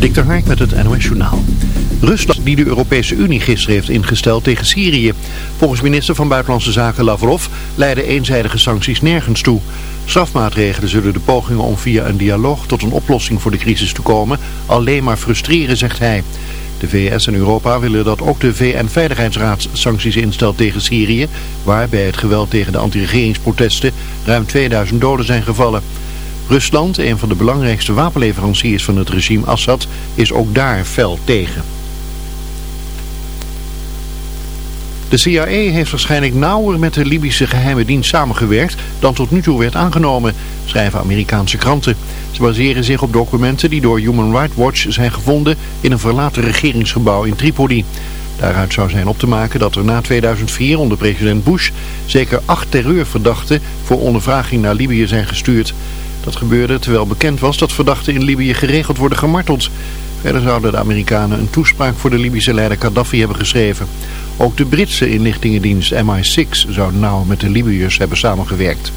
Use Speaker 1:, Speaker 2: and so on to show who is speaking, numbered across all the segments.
Speaker 1: Dik Hark met het NOS Journaal. Rusland die de Europese Unie gisteren heeft ingesteld tegen Syrië. Volgens minister van Buitenlandse Zaken Lavrov leiden eenzijdige sancties nergens toe. Strafmaatregelen zullen de pogingen om via een dialoog tot een oplossing voor de crisis te komen alleen maar frustreren, zegt hij. De VS en Europa willen dat ook de VN-veiligheidsraad sancties instelt tegen Syrië, waar bij het geweld tegen de anti-regeringsprotesten ruim 2000 doden zijn gevallen. Rusland, een van de belangrijkste wapenleveranciers van het regime Assad, is ook daar fel tegen. De CIA heeft waarschijnlijk nauwer met de Libische geheime dienst samengewerkt dan tot nu toe werd aangenomen, schrijven Amerikaanse kranten. Ze baseren zich op documenten die door Human Rights Watch zijn gevonden in een verlaten regeringsgebouw in Tripoli. Daaruit zou zijn op te maken dat er na 2004 onder president Bush zeker acht terreurverdachten voor ondervraging naar Libië zijn gestuurd. Gebeurde terwijl bekend was dat verdachten in Libië geregeld worden gemarteld. Verder zouden de Amerikanen een toespraak voor de Libische leider Gaddafi hebben geschreven. Ook de Britse inlichtingendienst MI6 zou nauw met de Libiërs hebben samengewerkt.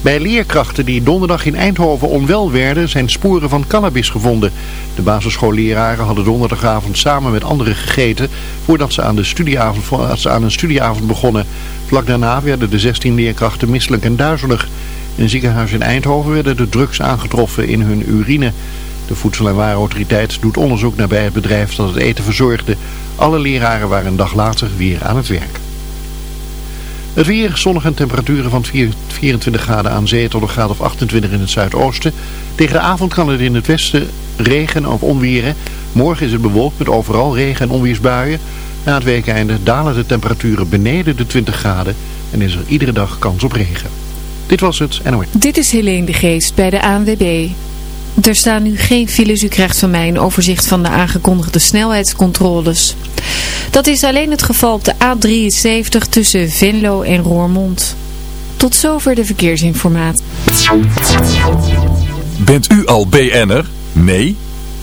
Speaker 1: Bij leerkrachten die donderdag in Eindhoven onwel werden zijn sporen van cannabis gevonden. De basisschoolleraren hadden donderdagavond samen met anderen gegeten voordat ze aan, de studieavond, ze aan een studieavond begonnen. Vlak daarna werden de 16 leerkrachten misselijk en duizelig. In een ziekenhuis in Eindhoven werden de drugs aangetroffen in hun urine. De Voedsel- en Warenautoriteit doet onderzoek naar bij het bedrijf dat het eten verzorgde. Alle leraren waren een dag later weer aan het werk. Het weer, zonnig en temperaturen van 24 graden aan zee tot een graad of 28 in het zuidoosten. Tegen de avond kan het in het westen regen of onweren. Morgen is het bewolkt met overal regen- en onweersbuien. Na het weekeinde dalen de temperaturen beneden de 20 graden en is er iedere dag kans op regen. Dit was het NOS.
Speaker 2: Dit is Helene de Geest bij de ANWB. Er staan nu geen files. U krijgt van mij een overzicht van de aangekondigde snelheidscontroles. Dat is alleen het geval op de A73 tussen Venlo en Roermond. Tot zover de verkeersinformatie.
Speaker 3: Bent u al BN'er? Nee?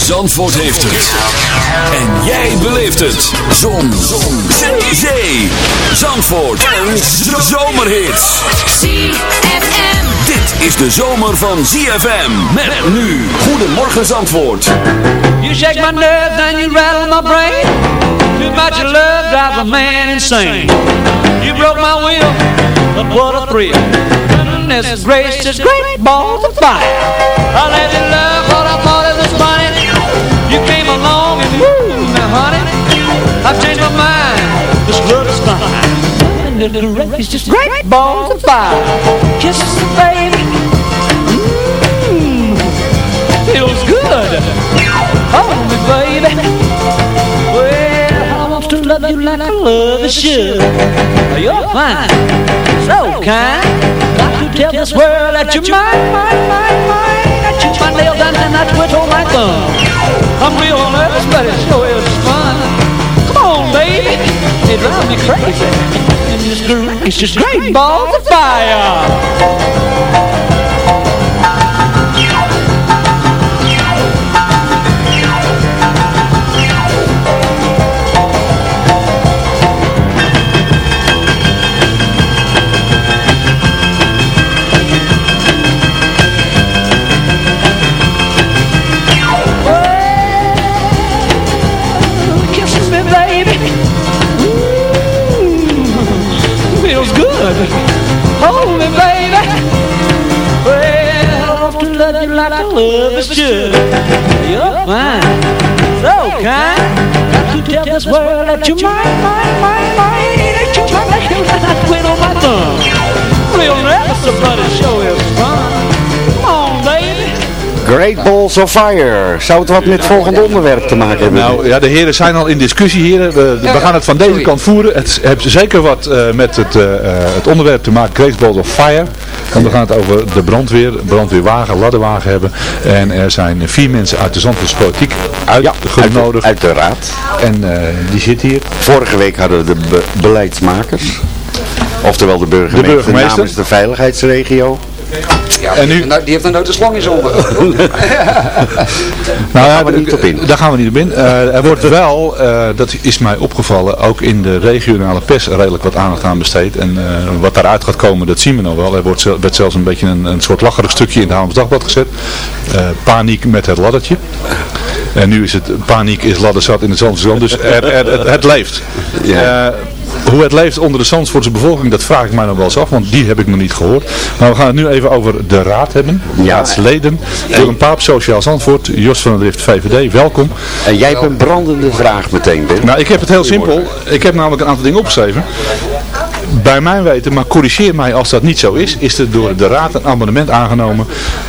Speaker 3: Zandvoort heeft het. En jij beleeft het. Zon. Zon. Zee. Zee. Zandvoort. En zomerhits.
Speaker 4: ZFM.
Speaker 3: Dit is de zomer van ZFM. Met nu. Goedemorgen Zandvoort.
Speaker 5: You shake my nerves and you rattle my brain. Too much love drives a man insane. You broke my will, but what a thrill. Goodness gracious, great balls of fire. I let you love what I thought it was funny. Honey, I've changed my mind. This love is fine. Goodness gracious, great balls of fire. Kisses, baby. Mmm, feels good. Hold me, baby. Well, I want to love you like I love a should. You're fine, so kind. Got to tell this world that you're mine, mine, mine, mine. My nails down and I twiddle my thumb. I'm real nervous, but it sure is fun. Come on, baby, it drives me crazy. And it's just, it's just great balls of fire. A lover's should. You're fine, so kind. To tell this world that you're mine, mine, mine, mine. That you're mine like hell and I quit on my thumb. Real never somebody show is fun.
Speaker 6: Great Balls of Fire. Zou het wat met het volgende onderwerp te maken hebben?
Speaker 7: Nou ja, de heren zijn al in discussie hier. We, we gaan het van deze kant voeren. Het heeft zeker wat eh, met het, eh, eh, het onderwerp te maken, Great Balls of Fire. Want we gaan het over de brandweer, brandweerwagen, ladderwagen hebben. En er zijn vier mensen uit de Zandvoortse politiek uitgenodigd.
Speaker 6: Uit de raad.
Speaker 7: En eh, die zit hier.
Speaker 6: Vorige week hadden we de be- beleidsmakers. Oftewel de burgemeester,
Speaker 7: De burgemeester.
Speaker 6: namens de veiligheidsregio.
Speaker 8: Ja,
Speaker 7: En
Speaker 8: die,
Speaker 7: nu-
Speaker 8: heeft die heeft er nooit een slang in zijn.
Speaker 7: Nou, ja,
Speaker 6: gaan we niet op in.
Speaker 7: Daar gaan we niet op in. Er wordt wel, eh, dat is mij opgevallen, ook in de regionale pers redelijk wat aandacht aan besteed. En eh, wat daaruit gaat komen, dat zien we nog wel. Er wordt, werd zelfs een beetje een, een soort lacherig stukje in het Haarlems Dagblad gezet. Eh, paniek met het laddertje. En nu is het paniek is ladderzat in het Zandvoortse Dus er, er, het, het leeft.
Speaker 6: Ja.
Speaker 7: Eh, hoe het leeft onder de Zandvoortse bevolking, dat vraag ik mij nog wel eens af, want die heb ik nog niet gehoord. Maar we gaan het nu even over de raad hebben.
Speaker 6: Ja.
Speaker 7: Raadsleden. Willem Paap, Sociaal Zandvoort. Jos van der Drift, VVD, welkom.
Speaker 6: En jij hebt een brandende vraag meteen, Ben.
Speaker 7: Nou, ik heb het heel simpel. Ik heb namelijk een aantal dingen opgeschreven. Bij mijn weten, maar corrigeer mij als dat niet zo is, is er door de raad een amendement aangenomen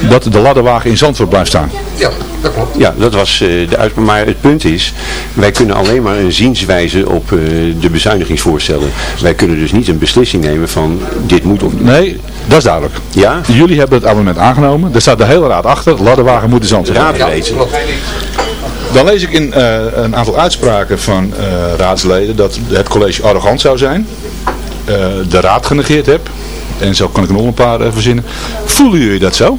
Speaker 7: dat de ladderwagen in Zandvoort blijft staan.
Speaker 8: Ja, dat klopt.
Speaker 9: Ja, dat was eh, de uitspraak. Maar het punt is, wij kunnen alleen maar een zienswijze op eh, de bezuinigingsvoorstellen. Wij kunnen dus niet een beslissing nemen van dit moet of niet.
Speaker 7: Nee, dat is duidelijk.
Speaker 9: Ja?
Speaker 7: Jullie hebben het amendement aangenomen. Er staat de hele raad achter. Ladderwagen moet in Zandvoort.
Speaker 9: Raad
Speaker 7: blijven.
Speaker 9: weet.
Speaker 8: Klopt.
Speaker 7: Dan lees ik in eh, een aantal uitspraken van eh, raadsleden dat het college arrogant zou zijn. Eh, de raad genegeerd heb. En zo kan ik nog een paar eh, verzinnen. Voelen jullie dat zo?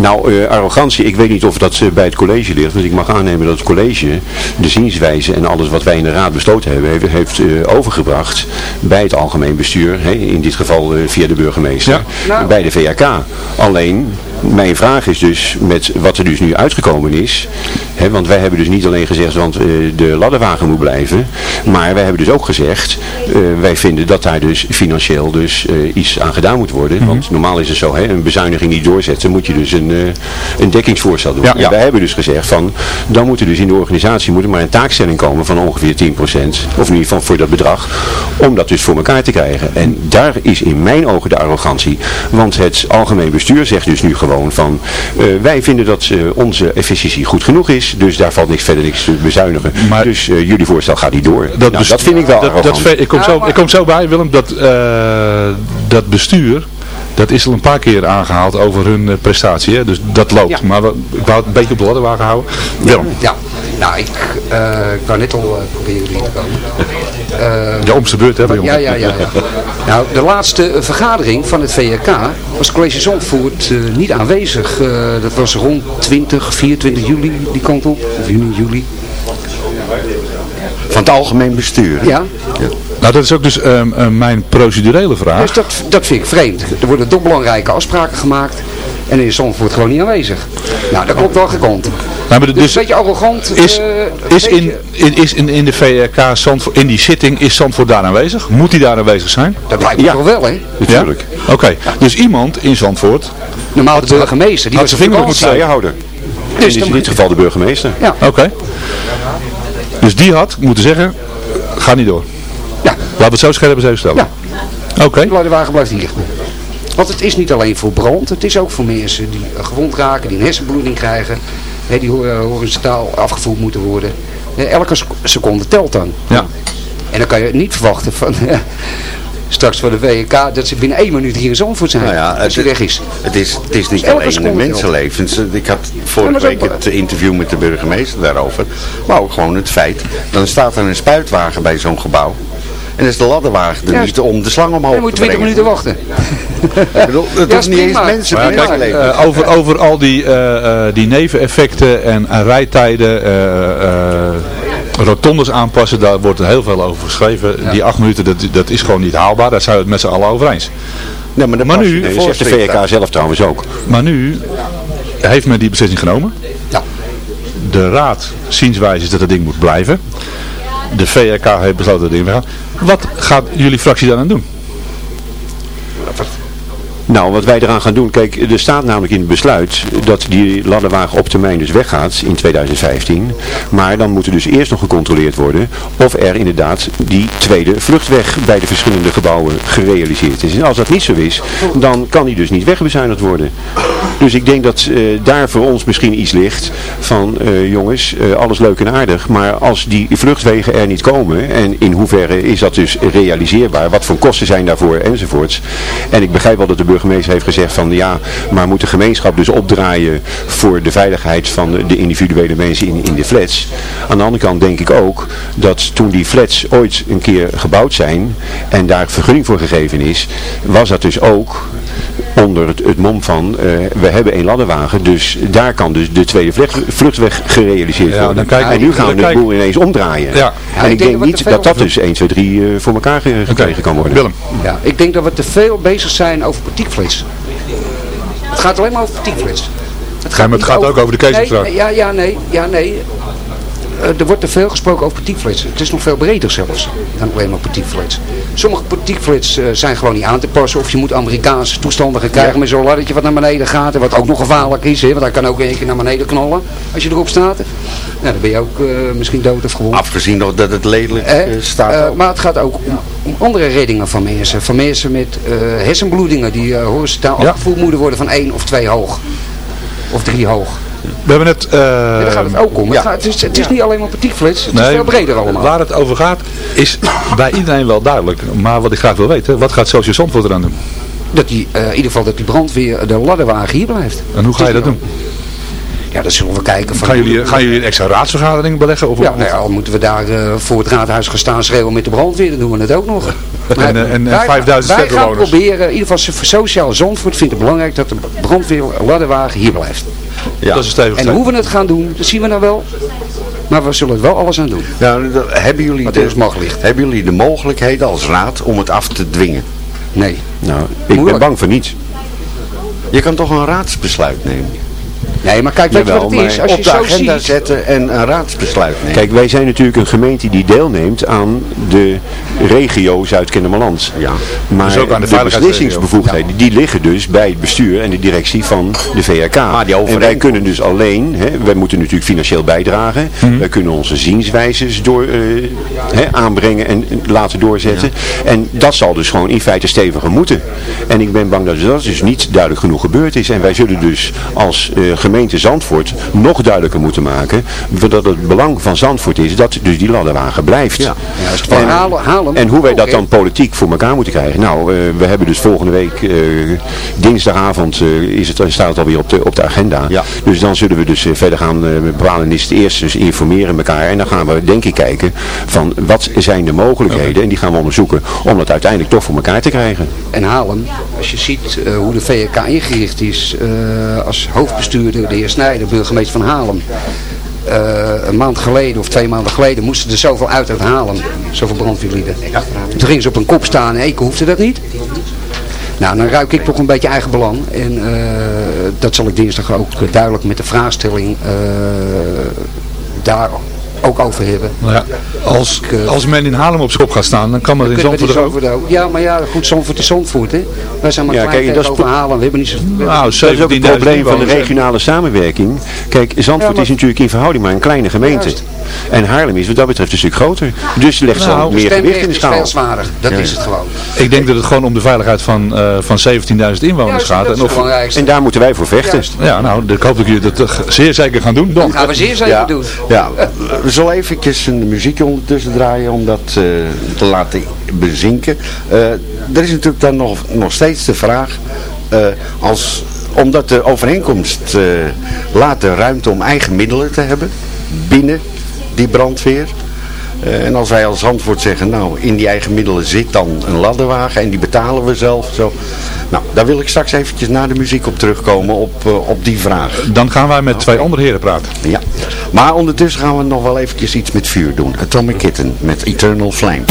Speaker 9: Nou, eh, arrogantie, ik weet niet of dat bij het college ligt, want ik mag aannemen dat het college de zienswijze en alles wat wij in de raad besloten hebben, heeft, heeft eh, overgebracht bij het algemeen bestuur, hè, in dit geval eh, via de burgemeester,
Speaker 8: Nou.
Speaker 9: bij de VRK. Alleen, mijn vraag is dus, met wat er dus nu uitgekomen is, hè, want wij hebben dus niet alleen gezegd, want eh, de ladderwagen moet blijven, maar wij hebben dus ook gezegd, eh, wij vinden dat daar dus financieel dus eh, iets aan gedaan moet worden,
Speaker 7: Mhm.
Speaker 9: want normaal is het zo, hè, een bezuiniging niet doorzetten, moet je dus een, een dekkingsvoorstel doen.
Speaker 7: Ja.
Speaker 9: En
Speaker 7: Ja.
Speaker 9: wij hebben dus gezegd van, dan moet er dus in de organisatie moet er maar een taakstelling komen van ongeveer 10%, of in ieder geval voor dat bedrag, om dat dus voor elkaar te krijgen. En daar is in mijn ogen de arrogantie, want het algemeen bestuur zegt dus nu gewoon van, eh, wij vinden dat eh, onze efficiëntie goed genoeg is, dus daar valt niks verder niks te bezuinigen.
Speaker 7: Maar-
Speaker 9: dus eh, jullie voorstel gaat niet door. Dat, nou, dat vind ik wel
Speaker 7: dat, ik, kom zo, ik kom zo bij, Willem, dat, eh, dat bestuur, dat is al een paar keer aangehaald over hun eh, prestatie. Hè? Dus dat loopt.
Speaker 8: Ja.
Speaker 7: Maar we, ik wou het een beetje op de ladderwagen houden. Willem,
Speaker 8: Ja, nou, ik, eh ik wou net al eh, proberen erin te komen. Eh,
Speaker 7: de omste beurt hebben,
Speaker 8: ja, ja, ja, ja. Nou, de laatste vergadering van het VRK was college Zandvoort eh, niet aanwezig. Eh, dat was rond 20, 24 juli, die kant op. Of juni, juli.
Speaker 6: Van het algemeen bestuur.
Speaker 8: Ja,
Speaker 7: Nou, dat is ook dus ehm, eh, mijn procedurele vraag.
Speaker 8: dus dat, dat vind ik vreemd. Er worden toch belangrijke afspraken gemaakt. En in Zandvoort gewoon niet aanwezig. Nou, dat klopt wel gekant.
Speaker 7: Nou, maar
Speaker 8: Dus,
Speaker 7: dus
Speaker 8: een beetje arrogant.
Speaker 7: is,
Speaker 8: eh,
Speaker 7: is, in, in- is in, in de VRK, Zandvoort, in die zitting, is Zandvoort daar aanwezig? Moet hij daar aanwezig zijn?
Speaker 8: Dat lijkt me
Speaker 9: Ja.
Speaker 8: toch wel, hè?
Speaker 9: Natuurlijk.
Speaker 7: Ja? Oké, dus iemand in Zandvoort,
Speaker 8: Normaal de burgemeester, die
Speaker 7: had zijn
Speaker 8: op
Speaker 7: vinger moeten.
Speaker 9: Staaierhouder.
Speaker 8: Dus
Speaker 9: in dit geval de burgemeester.
Speaker 8: Ja.
Speaker 7: oké. Dus die had moeten zeggen, ga niet door. Laten we het zo scherp eens stellen.
Speaker 8: Ja.
Speaker 7: Oké.
Speaker 8: De ladderwagen blijft hier. Want het is niet alleen voor brand, het is ook voor mensen die eh, gewond raken, die een hersenbloeding krijgen, hè, die uh, horizontaal afgevoerd moeten worden. Elke sec- seconde telt dan.
Speaker 7: Ja.
Speaker 8: En dan kan je niet verwachten van straks voor de WK dat ze binnen één minuut hier in Zandvoort zijn.
Speaker 6: Nou ja,
Speaker 8: als hij weg is.
Speaker 6: Het is, het is niet alleen de mensenlevens. Ik had vorige week het interview met de burgemeester daarover. Maar ook gewoon het feit. Dan staat er een spuitwagen bij zo'n gebouw. En dan is de ladderwagen er
Speaker 8: Ja.
Speaker 6: niet om de slang omhoog
Speaker 8: Dan moet
Speaker 6: te
Speaker 8: je 20
Speaker 6: brengen.
Speaker 8: minuten wachten.
Speaker 6: Ik bedoel, het
Speaker 8: Ja,
Speaker 6: is niet eens mensen.
Speaker 7: Maar ja, kijk,
Speaker 6: mensenlevens.
Speaker 7: eh, over, over al die, eh, eh, die neveneffecten en, en rijtijden, eh, eh, rotondes aanpassen, daar wordt er heel veel over geschreven. Die acht minuten, dat, dat is gewoon niet haalbaar. Daar zijn we het met z'n allen over eens.
Speaker 6: Nee, maar,
Speaker 7: nu-
Speaker 6: je
Speaker 9: Nee,
Speaker 6: de
Speaker 9: dat zegt de VRK zelf trouwens ook.
Speaker 7: Maar nu heeft men die beslissing genomen.
Speaker 8: Ja.
Speaker 7: De raad zienswijze is dat het ding moet blijven. De VRK heeft besloten dat het ding gaat. Wat gaat jullie fractie dan aan doen?
Speaker 9: Nou, wat wij eraan gaan doen, kijk, er staat namelijk in het besluit dat die ladderwagen op termijn dus weggaat in 2015. Maar dan moet er dus eerst nog gecontroleerd worden of er inderdaad die tweede vluchtweg bij de verschillende gebouwen gerealiseerd is. En als dat niet zo is, dan kan die dus niet wegbezuinigd worden. Dus ik denk dat eh, daar voor ons misschien iets ligt van, eh, jongens, eh, alles leuk en aardig, maar als die vluchtwegen er niet komen, en in hoeverre is dat dus realiseerbaar, wat voor kosten zijn daarvoor enzovoorts. En ik begrijp wel dat de burgemeester heeft gezegd van, ja, maar moet de gemeenschap dus opdraaien voor de veiligheid van de individuele mensen in, in de flats. Aan de andere kant denk ik ook dat toen die flats ooit een keer gebouwd zijn en daar vergunning voor gegeven is, was dat dus ook onder het, het mom van, eh, we hebben één ladderwagen, dus daar kan dus de tweede vlucht- vluchtweg gerealiseerd
Speaker 7: Ja,
Speaker 9: worden.
Speaker 7: dan kijk-
Speaker 9: en nu gaan we de
Speaker 7: kijk-
Speaker 9: boel ineens omdraaien.
Speaker 7: Ja.
Speaker 9: En ik
Speaker 8: ik denk
Speaker 9: niet dat dat dus 1, 2, 3 eh, voor elkaar ge- gekregen kan worden.
Speaker 7: Willem.
Speaker 8: Ja, ik denk dat we te veel bezig zijn over partiekflits. Het gaat alleen maar over partiekflits. Het
Speaker 7: Ja, maar het gaat ook over de.
Speaker 8: Nee, ja, ja, nee, ja, nee. Eh, er wordt te veel gesproken over partiekflits. Het is nog veel breder zelfs dan alleen maar partiekflits. Sommige partiekflits eh, zijn gewoon niet aan te passen. Of je moet Amerikaanse toestanden gaan krijgen met zo'n laddertje wat naar beneden gaat. En wat ook nog gevaarlijk is. Hè, want hij kan ook een keer naar beneden knallen als je erop staat. Nou, dan ben je ook eh, misschien dood of gewond.
Speaker 6: Afgezien nog dat het lelijk
Speaker 8: Eh,
Speaker 6: staat.
Speaker 8: maar het gaat ook om, om andere reddingen van mensen. Van mensen met hersenbloedingen die horizontaal
Speaker 7: Ja.
Speaker 8: afgevoerd moeten worden van één of twee hoog. Of drie hoog.
Speaker 7: We hebben eh,
Speaker 8: Ja, daar gaat het ook om.
Speaker 7: ja.
Speaker 8: Het, gaat- het is, het is niet alleen maar petietflits. Het is
Speaker 7: Nee,
Speaker 8: veel breder allemaal.
Speaker 7: Waar het over gaat is bij iedereen wel duidelijk. Maar wat ik graag wil weten, wat gaat Celsius Zandvoort eraan doen?
Speaker 8: Dat die, eh, in ieder geval dat die brandweer de ladderwagen hier blijft.
Speaker 7: En hoe ga je dat doen?
Speaker 8: Ja, dat zullen we kijken. Van
Speaker 7: Gaan jullie, gaan jullie een extra raadsvergadering beleggen? Of,
Speaker 8: Ja, nou ja, al moeten we daar eh, voor het raadhuis gaan staan schreeuwen met de brandweer, dan doen we het ook nog. Maar
Speaker 7: En, eh, en, en
Speaker 8: wij-
Speaker 7: 5000
Speaker 8: Wij gaan proberen, in ieder geval Sociaal Zandvoort vindt het belangrijk dat de brandweer ladderwagen hier blijft.
Speaker 6: Ja.
Speaker 7: Dat is een stevig
Speaker 8: En hoe we het gaan doen, dat zien we nou wel. Maar we zullen er wel alles aan doen.
Speaker 6: Ja, hebben, jullie
Speaker 8: Wat
Speaker 6: de,
Speaker 8: ligt.
Speaker 6: hebben jullie de mogelijkheden als raad om het af te dwingen?
Speaker 8: Nee.
Speaker 9: Nou, ik ben bang voor niets.
Speaker 6: Je kan toch een raadsbesluit nemen?
Speaker 8: Nee, maar kijk, weet je wat het is?
Speaker 6: maar
Speaker 8: Als je
Speaker 6: op de
Speaker 8: zo
Speaker 6: agenda
Speaker 8: ziet...
Speaker 6: zetten en een raadsbesluit nemen.
Speaker 9: Kijk, wij zijn natuurlijk een gemeente die deelneemt aan de regio Zuid-Kennemerland.
Speaker 6: Ja.
Speaker 9: Maar
Speaker 7: Dus ook aan de
Speaker 9: de beslissingsbevoegdheden, die liggen dus bij het bestuur en de directie van de VRK.
Speaker 6: die
Speaker 9: en wij kunnen dus alleen, hè, wij moeten natuurlijk financieel bijdragen.
Speaker 7: Mhm.
Speaker 9: Wij kunnen onze zienswijzes door, eh, hè, aanbrengen en laten doorzetten. En dat zal dus gewoon in feite steviger moeten. En ik ben bang dat dat dus niet duidelijk genoeg gebeurd is. En wij zullen dus als eh, gemeente Zandvoort nog duidelijker moeten maken dat het belang van Zandvoort is dat dus die ladderwagen blijft.
Speaker 6: Ja.
Speaker 9: En- En hoe wij dat dan politiek voor elkaar moeten krijgen. Nou, eh, we hebben dus volgende week, eh, dinsdagavond, eh, is het, staat het alweer op de, op de agenda.
Speaker 6: Ja.
Speaker 9: Dus dan zullen we dus verder gaan bepalen. Is het eerst dus informeren elkaar. En dan gaan we denk ik kijken van wat zijn de mogelijkheden. En die gaan we onderzoeken om dat uiteindelijk toch voor elkaar te krijgen.
Speaker 8: En Haarlem, als je ziet hoe de VRK ingericht is, als hoofdbestuurder de heer Snijder, burgemeester van Haarlem. eh, een maand geleden of twee maanden geleden moesten er zoveel uit uit Haarlem, zoveel brandweerlieden. Toen gingen ze op een kop staan en ik hoefde dat niet. Nou, dan ruik ik toch een beetje eigen belang. En eh, dat zal ik dinsdag ook duidelijk met de vraagstelling eh, daar ook over hebben.
Speaker 7: Nou ja, als, als men in Haarlem op schop gaat staan, dan kan dat in Zandvoort ook.
Speaker 8: Ja, maar ja, goed, Zandvoort is Zandvoort, hè. Wij zijn maar
Speaker 9: Ja,
Speaker 8: klein
Speaker 9: kijk, dat is
Speaker 8: over Haarlem. We hebben niet zo...
Speaker 7: Nou,
Speaker 9: Dat is ook het
Speaker 7: 17.000
Speaker 9: probleem van de regionale samenwerking. Kijk, Zandvoort
Speaker 8: Ja, maar-
Speaker 9: is natuurlijk in verhouding maar een kleine gemeente.
Speaker 8: Juist.
Speaker 9: En Haarlem is wat dat betreft een stuk groter. Dus legt ze
Speaker 7: Nou,
Speaker 9: meer gewicht in de
Speaker 8: is
Speaker 9: schaal.
Speaker 8: veel zwaarder. Dat
Speaker 9: Ja.
Speaker 8: is het gewoon.
Speaker 7: Ik denk dat het gewoon om de veiligheid van, eh, van 17.000 inwoners
Speaker 8: Juist,
Speaker 7: gaat.
Speaker 8: is
Speaker 7: En of.
Speaker 9: En daar moeten wij voor vechten.
Speaker 8: Juist.
Speaker 7: ja, nou, ik hoop dat jullie dat zeer zeker gaan doen. Dan.
Speaker 8: Dat gaan we zeer zeker
Speaker 6: ja,
Speaker 8: doen.
Speaker 6: ja, zullen eventjes een muziekje ondertussen draaien om dat eh, te laten bezinken. Eh, er is natuurlijk dan nog, nog steeds de vraag, eh, als, omdat de overeenkomst laat de ruimte om eigen middelen te hebben binnen die brandweer. Eh, en als wij als antwoord zeggen, nou in die eigen middelen zit dan een ladderwagen en die betalen we zelf. Zo. Nou, daar wil ik straks eventjes na de muziek op terugkomen op, eh, op die vraag.
Speaker 7: Dan gaan wij met twee andere heren praten.
Speaker 6: Ja, maar ondertussen gaan we nog wel eventjes iets met vuur doen. Atomic Kitten met Eternal Flame.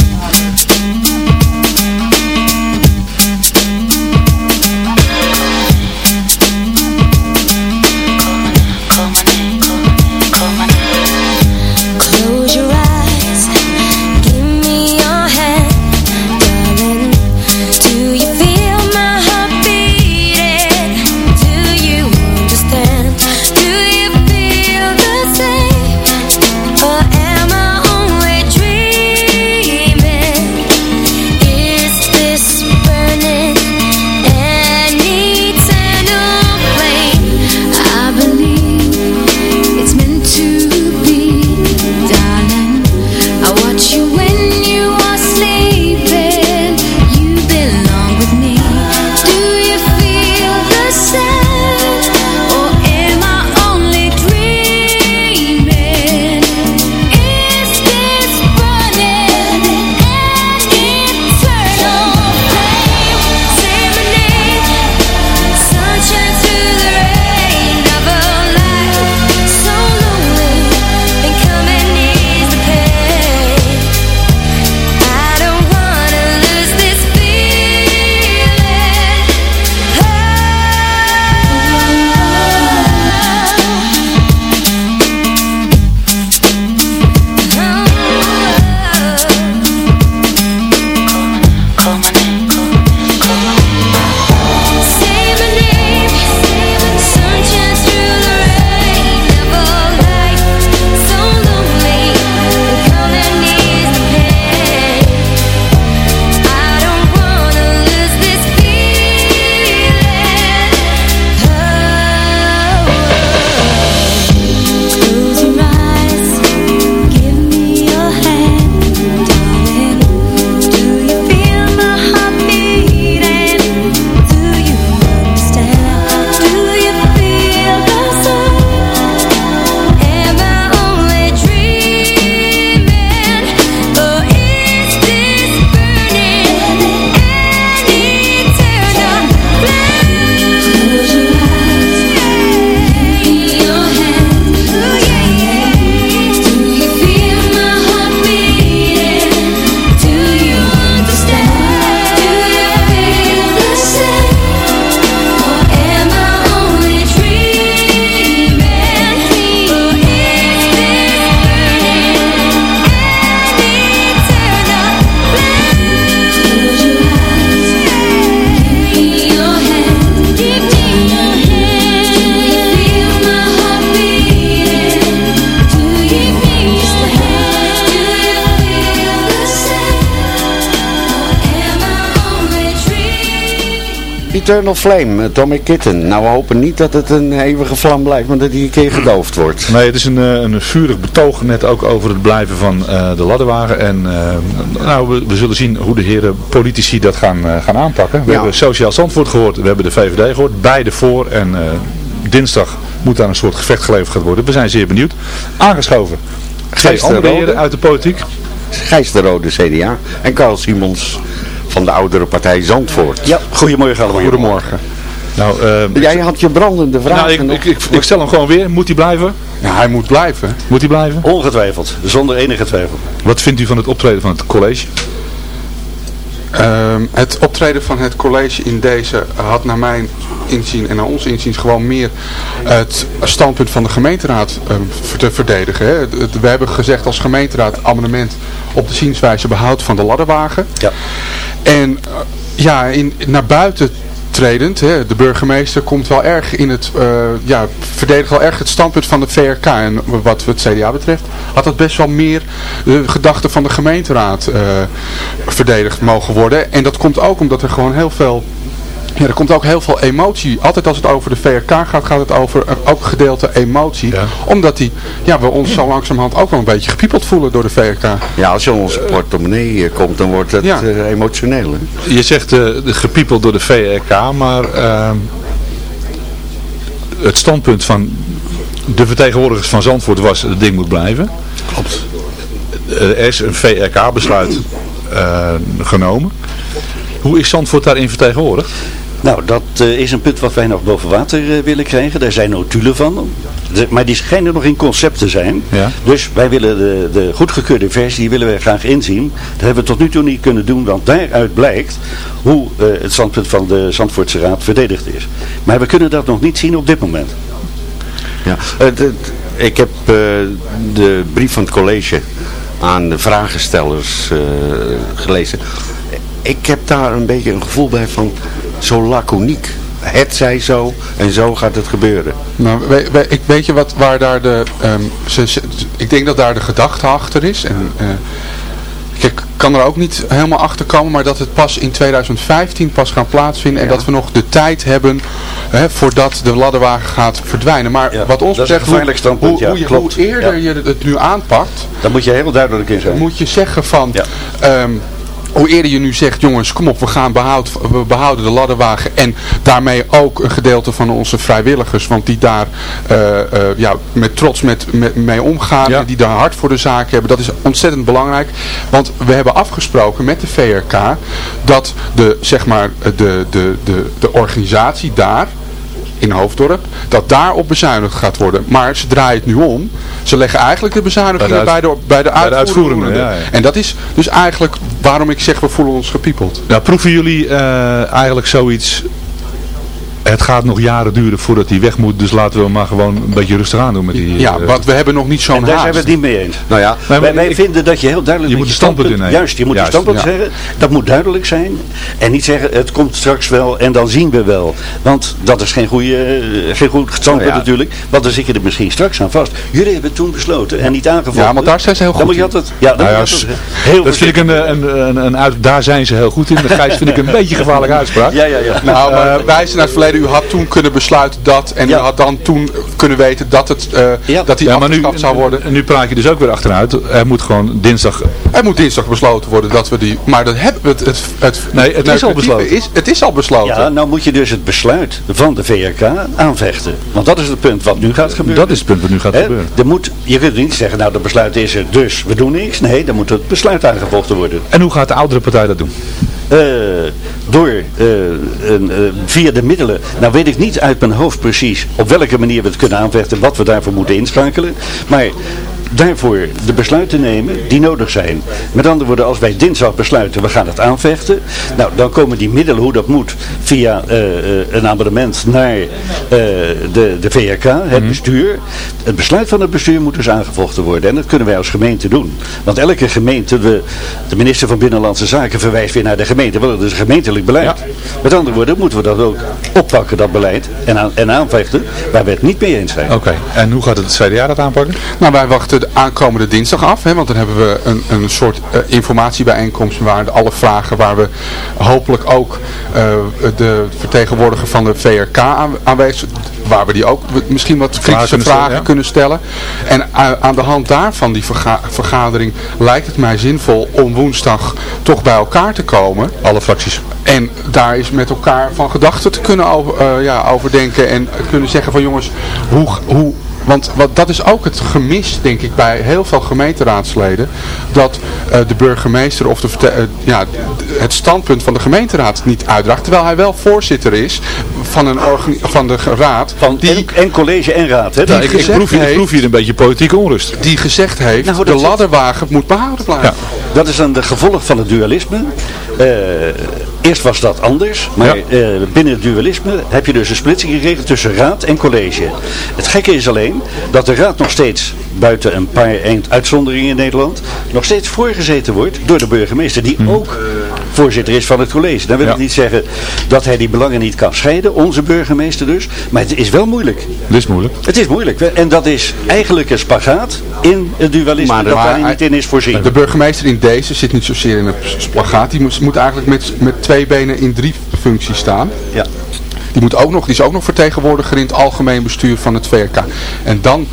Speaker 6: Eternal Flame, Atomic Kitten. Nou, we hopen niet dat het een eeuwige vlam blijft, maar dat die een keer gedoofd wordt.
Speaker 7: Nee, het is een, eh, een vurig betoog net ook over het blijven van eh, de ladderwagen. En eh, nou, we, we zullen zien hoe de heren politici dat gaan, eh, gaan aanpakken. We
Speaker 6: Ja.
Speaker 7: hebben Sociaal Zandvoort gehoord, we hebben de VVD gehoord. Beide voor en eh, dinsdag moet daar een soort gevecht geleverd gaan worden. We zijn zeer benieuwd. Aangeschoven. Andere heren uit de politiek.
Speaker 6: Gijs de Rode, CDA. En Carl Simons van de oudere partij Zandvoort.
Speaker 10: Ja, goedemorgen allemaal.
Speaker 7: Goedemorgen. Nou, eh,
Speaker 6: Jij had je brandende vraag.
Speaker 7: nou, ik, ik, ik, ik stel hem gewoon weer. Moet hij blijven?
Speaker 11: Ja, hij moet blijven.
Speaker 7: Moet hij blijven?
Speaker 10: Ongetwijfeld, zonder enige twijfel.
Speaker 7: Wat vindt u van het optreden van het college?
Speaker 11: Ehm, het optreden van het college in deze had naar mijn inzien en naar ons inzien gewoon meer het standpunt van de gemeenteraad ehm, te verdedigen. Hè. We hebben gezegd als gemeenteraad amendement op de zienswijze behoud van de ladderwagen.
Speaker 10: Ja.
Speaker 11: En eh, ja, in, naar buiten tredend, hè, de burgemeester komt wel erg in het, eh, ja, verdedigt wel erg het standpunt van de VRK. En wat het CDA betreft had dat best wel meer de gedachten van de gemeenteraad eh, verdedigd mogen worden. En dat komt ook omdat er gewoon heel veel ja, er komt ook heel veel emotie. Altijd als het over de VRK gaat, gaat het over ook een gedeelte emotie. Omdat die, ja, we ons zo langzamerhand ook wel een beetje gepiepeld voelen door de VRK.
Speaker 6: Ja, als je in onze portemonnee eh, komt, dan wordt het
Speaker 11: Ja.
Speaker 6: eh, emotioneel. hè?
Speaker 7: Je zegt eh, de gepiepeld door de VRK, maar ehm, het standpunt van de vertegenwoordigers van Zandvoort was het ding moet blijven. Klopt. Er is een VRK-besluit eh, genomen. Hoe is Zandvoort daarin vertegenwoordigd?
Speaker 10: Nou, dat eh, is een punt wat wij nog boven water eh, willen krijgen. Daar zijn notulen van. De- maar die schijnen nog in concept te zijn.
Speaker 7: Ja.
Speaker 10: Dus wij willen de, de goedgekeurde versie, die willen wij graag inzien. Dat hebben we tot nu toe niet kunnen doen, want daaruit blijkt hoe eh, het standpunt van de Zandvoortse Raad verdedigd is. Maar we kunnen dat nog niet zien op dit moment.
Speaker 6: Ja. Ik heb de brief van het college aan de vragenstellers gelezen. Ik heb daar een beetje een gevoel bij van zo laconiek. Het zij zo en zo gaat het gebeuren.
Speaker 11: Nou, we, we- ik weet je wat, waar daar de, ehm, ze, ze- ik denk dat daar de gedachte achter is. En, eh, ik kan er ook niet helemaal achter komen, maar dat het pas in 2015 pas gaat plaatsvinden. En dat we nog de tijd hebben hè, voordat de ladderwagen gaat verdwijnen. Maar wat ons betreft, hoe,
Speaker 10: gevaarlijk standpunt,
Speaker 11: hoe,
Speaker 10: ja,
Speaker 11: hoe, je,
Speaker 10: klopt.
Speaker 11: hoe eerder je het nu aanpakt,
Speaker 10: Daar moet je heel duidelijk in zijn.
Speaker 11: moet je zeggen van... ehm, hoe eerder je nu zegt, jongens, kom op, we gaan behoud, we behouden de ladderwagen en daarmee ook een gedeelte van onze vrijwilligers, want die daar eh, eh, ja, met trots met, met, mee omgaan en die daar hard voor de zaak hebben, dat is ontzettend belangrijk. Want we hebben afgesproken met de VRK dat de, zeg maar, de, de, de, de organisatie daar, in Hoofddorp, dat daarop bezuinigd gaat worden. Maar ze draaien het nu om. Ze leggen eigenlijk de bezuinigingen bij
Speaker 7: de uit-
Speaker 11: bij de,
Speaker 7: bij de
Speaker 11: uitvoerende.
Speaker 7: uitvoerende, ja, ja.
Speaker 11: En dat is dus eigenlijk waarom ik zeg we voelen ons gepiepeld.
Speaker 7: Nou, proeven jullie eh, eigenlijk zoiets... Het gaat nog jaren duren voordat hij weg moet, dus laten we hem maar gewoon een beetje rustig aan doen met die...
Speaker 11: Ja,
Speaker 7: eh,
Speaker 11: want we hebben nog niet zo'n
Speaker 10: En daar
Speaker 11: haast.
Speaker 10: zijn we het niet mee eens.
Speaker 6: Nou ja,
Speaker 10: wij, wij
Speaker 7: ik-
Speaker 10: vinden dat je heel duidelijk
Speaker 7: Je moet een standpunt innemen.
Speaker 10: Juist, je moet een standpunt
Speaker 7: ja.
Speaker 10: zeggen. Dat moet duidelijk zijn. En niet zeggen, het komt straks wel en dan zien we wel. Want dat is geen, goede, eh, geen goed standpunt
Speaker 11: Nou ja.
Speaker 10: natuurlijk. Want dan zit je er misschien straks aan vast. Jullie hebben het toen besloten en niet aangevonden.
Speaker 11: Ja, maar daar zijn ze heel
Speaker 10: Dan
Speaker 11: goed
Speaker 10: moet je altijd, ja, dan
Speaker 7: Nou ja,
Speaker 10: moet je
Speaker 7: s-
Speaker 10: altijd heel
Speaker 7: dat vind ik een, een, een, een uit, daar zijn ze heel goed in. De Gijs vind ik een beetje gevaarlijke uitspraak.
Speaker 10: Ja, ja, ja.
Speaker 11: Nou, maar wijzen naar het verleden. U had toen kunnen besluiten dat. En u had dan toen kunnen weten dat, het, eh, dat die
Speaker 7: Ja, maar nu,
Speaker 11: afgeschaft zou worden.
Speaker 7: nu praat je dus ook weer achteruit. Er moet gewoon dinsdag...
Speaker 11: Er moet dinsdag besloten worden dat we die... Maar dat hebben we het... het, het
Speaker 7: Nee, het is al besloten.
Speaker 11: Is, het is al besloten.
Speaker 10: Ja, nou moet je dus het besluit van de VRK aanvechten. Want dat is het punt wat nu gaat gebeuren.
Speaker 7: Dat is het punt wat nu gaat gebeuren.
Speaker 10: Er moet, je kunt niet zeggen, nou dat besluit is er, dus we doen niks. Nee, dan moet het besluit aangevochten worden.
Speaker 7: En hoe gaat de oudere partij dat doen?
Speaker 10: Eh, door, eh, een, eh, via de middelen, nou weet ik niet uit mijn hoofd precies op welke manier we het kunnen aanvechten, wat we daarvoor moeten inschakelen. Maar daarvoor de besluiten nemen die nodig zijn. Met andere woorden, als wij dinsdag besluiten, we gaan het aanvechten. Nou, dan komen die middelen, hoe dat moet, via eh, eh, een abonnement naar eh, de, de VRK, het bestuur. Het besluit van het bestuur moet dus aangevochten worden. En dat kunnen wij als gemeente doen. Want elke gemeente, de, de minister van Binnenlandse Zaken verwijst weer naar de gemeente. Want dat is gemeentelijk beleid. Met andere woorden, moeten we dat ook oppakken, dat beleid. En, aan, en aanvechten waar we het niet mee eens zijn.
Speaker 7: Oké, en hoe gaat het CDA dat aanpakken?
Speaker 11: Nou, wij wachten de aankomende dinsdag af. Hè, want dan hebben we een, een soort eh, informatiebijeenkomst waar alle vragen waar we hopelijk ook eh, de vertegenwoordiger van de VRK aan, aanwezig waar we die ook misschien wat kritische
Speaker 7: kunnen stellen,
Speaker 11: vragen
Speaker 7: ja.
Speaker 11: kunnen stellen. En aan de hand daarvan, die verga- vergadering, lijkt het mij zinvol om woensdag toch bij elkaar te komen.
Speaker 7: Alle fracties.
Speaker 11: En daar is met elkaar van gedachten te kunnen over, eh, ja, overdenken en kunnen zeggen van jongens, hoe, hoe want wat, dat is ook het gemis, denk ik, bij heel veel gemeenteraadsleden. Dat eh, de burgemeester of de, eh, ja, het standpunt van de gemeenteraad niet uitdraagt. Terwijl hij wel voorzitter is van, een van de raad.
Speaker 10: Van en, en college en raad. Hè?
Speaker 11: Die
Speaker 7: ik, proef hier, ik
Speaker 11: heeft-
Speaker 7: proef hier een beetje politieke onrust.
Speaker 11: Die gezegd heeft,
Speaker 10: Nou,
Speaker 11: de ladderwagen moet behouden blijven.
Speaker 10: Dat is dan de gevolg van het dualisme. Eh, eerst was dat anders, maar eh, binnen het dualisme heb je dus een splitsing gekregen tussen raad en college. Het gekke is alleen dat de raad nog steeds, buiten een paar eind uitzonderingen in Nederland, nog steeds voorgezeten wordt door de burgemeester, die ook voorzitter is van het college. Dan wil ik niet zeggen dat hij die belangen niet kan scheiden, onze burgemeester dus, maar het is wel moeilijk.
Speaker 7: Dit is moeilijk.
Speaker 10: Het is moeilijk en dat is eigenlijk een spagaat in het dualisme
Speaker 11: Maar
Speaker 10: dat daar niet in is voorzien.
Speaker 11: De burgemeester in deze zit niet zozeer in het splagaat. Die moet, moet eigenlijk met, met twee benen in drie functies staan.
Speaker 10: Ja.
Speaker 11: Die, moet ook nog, die is ook nog vertegenwoordiger in het algemeen bestuur van het VRK. En dan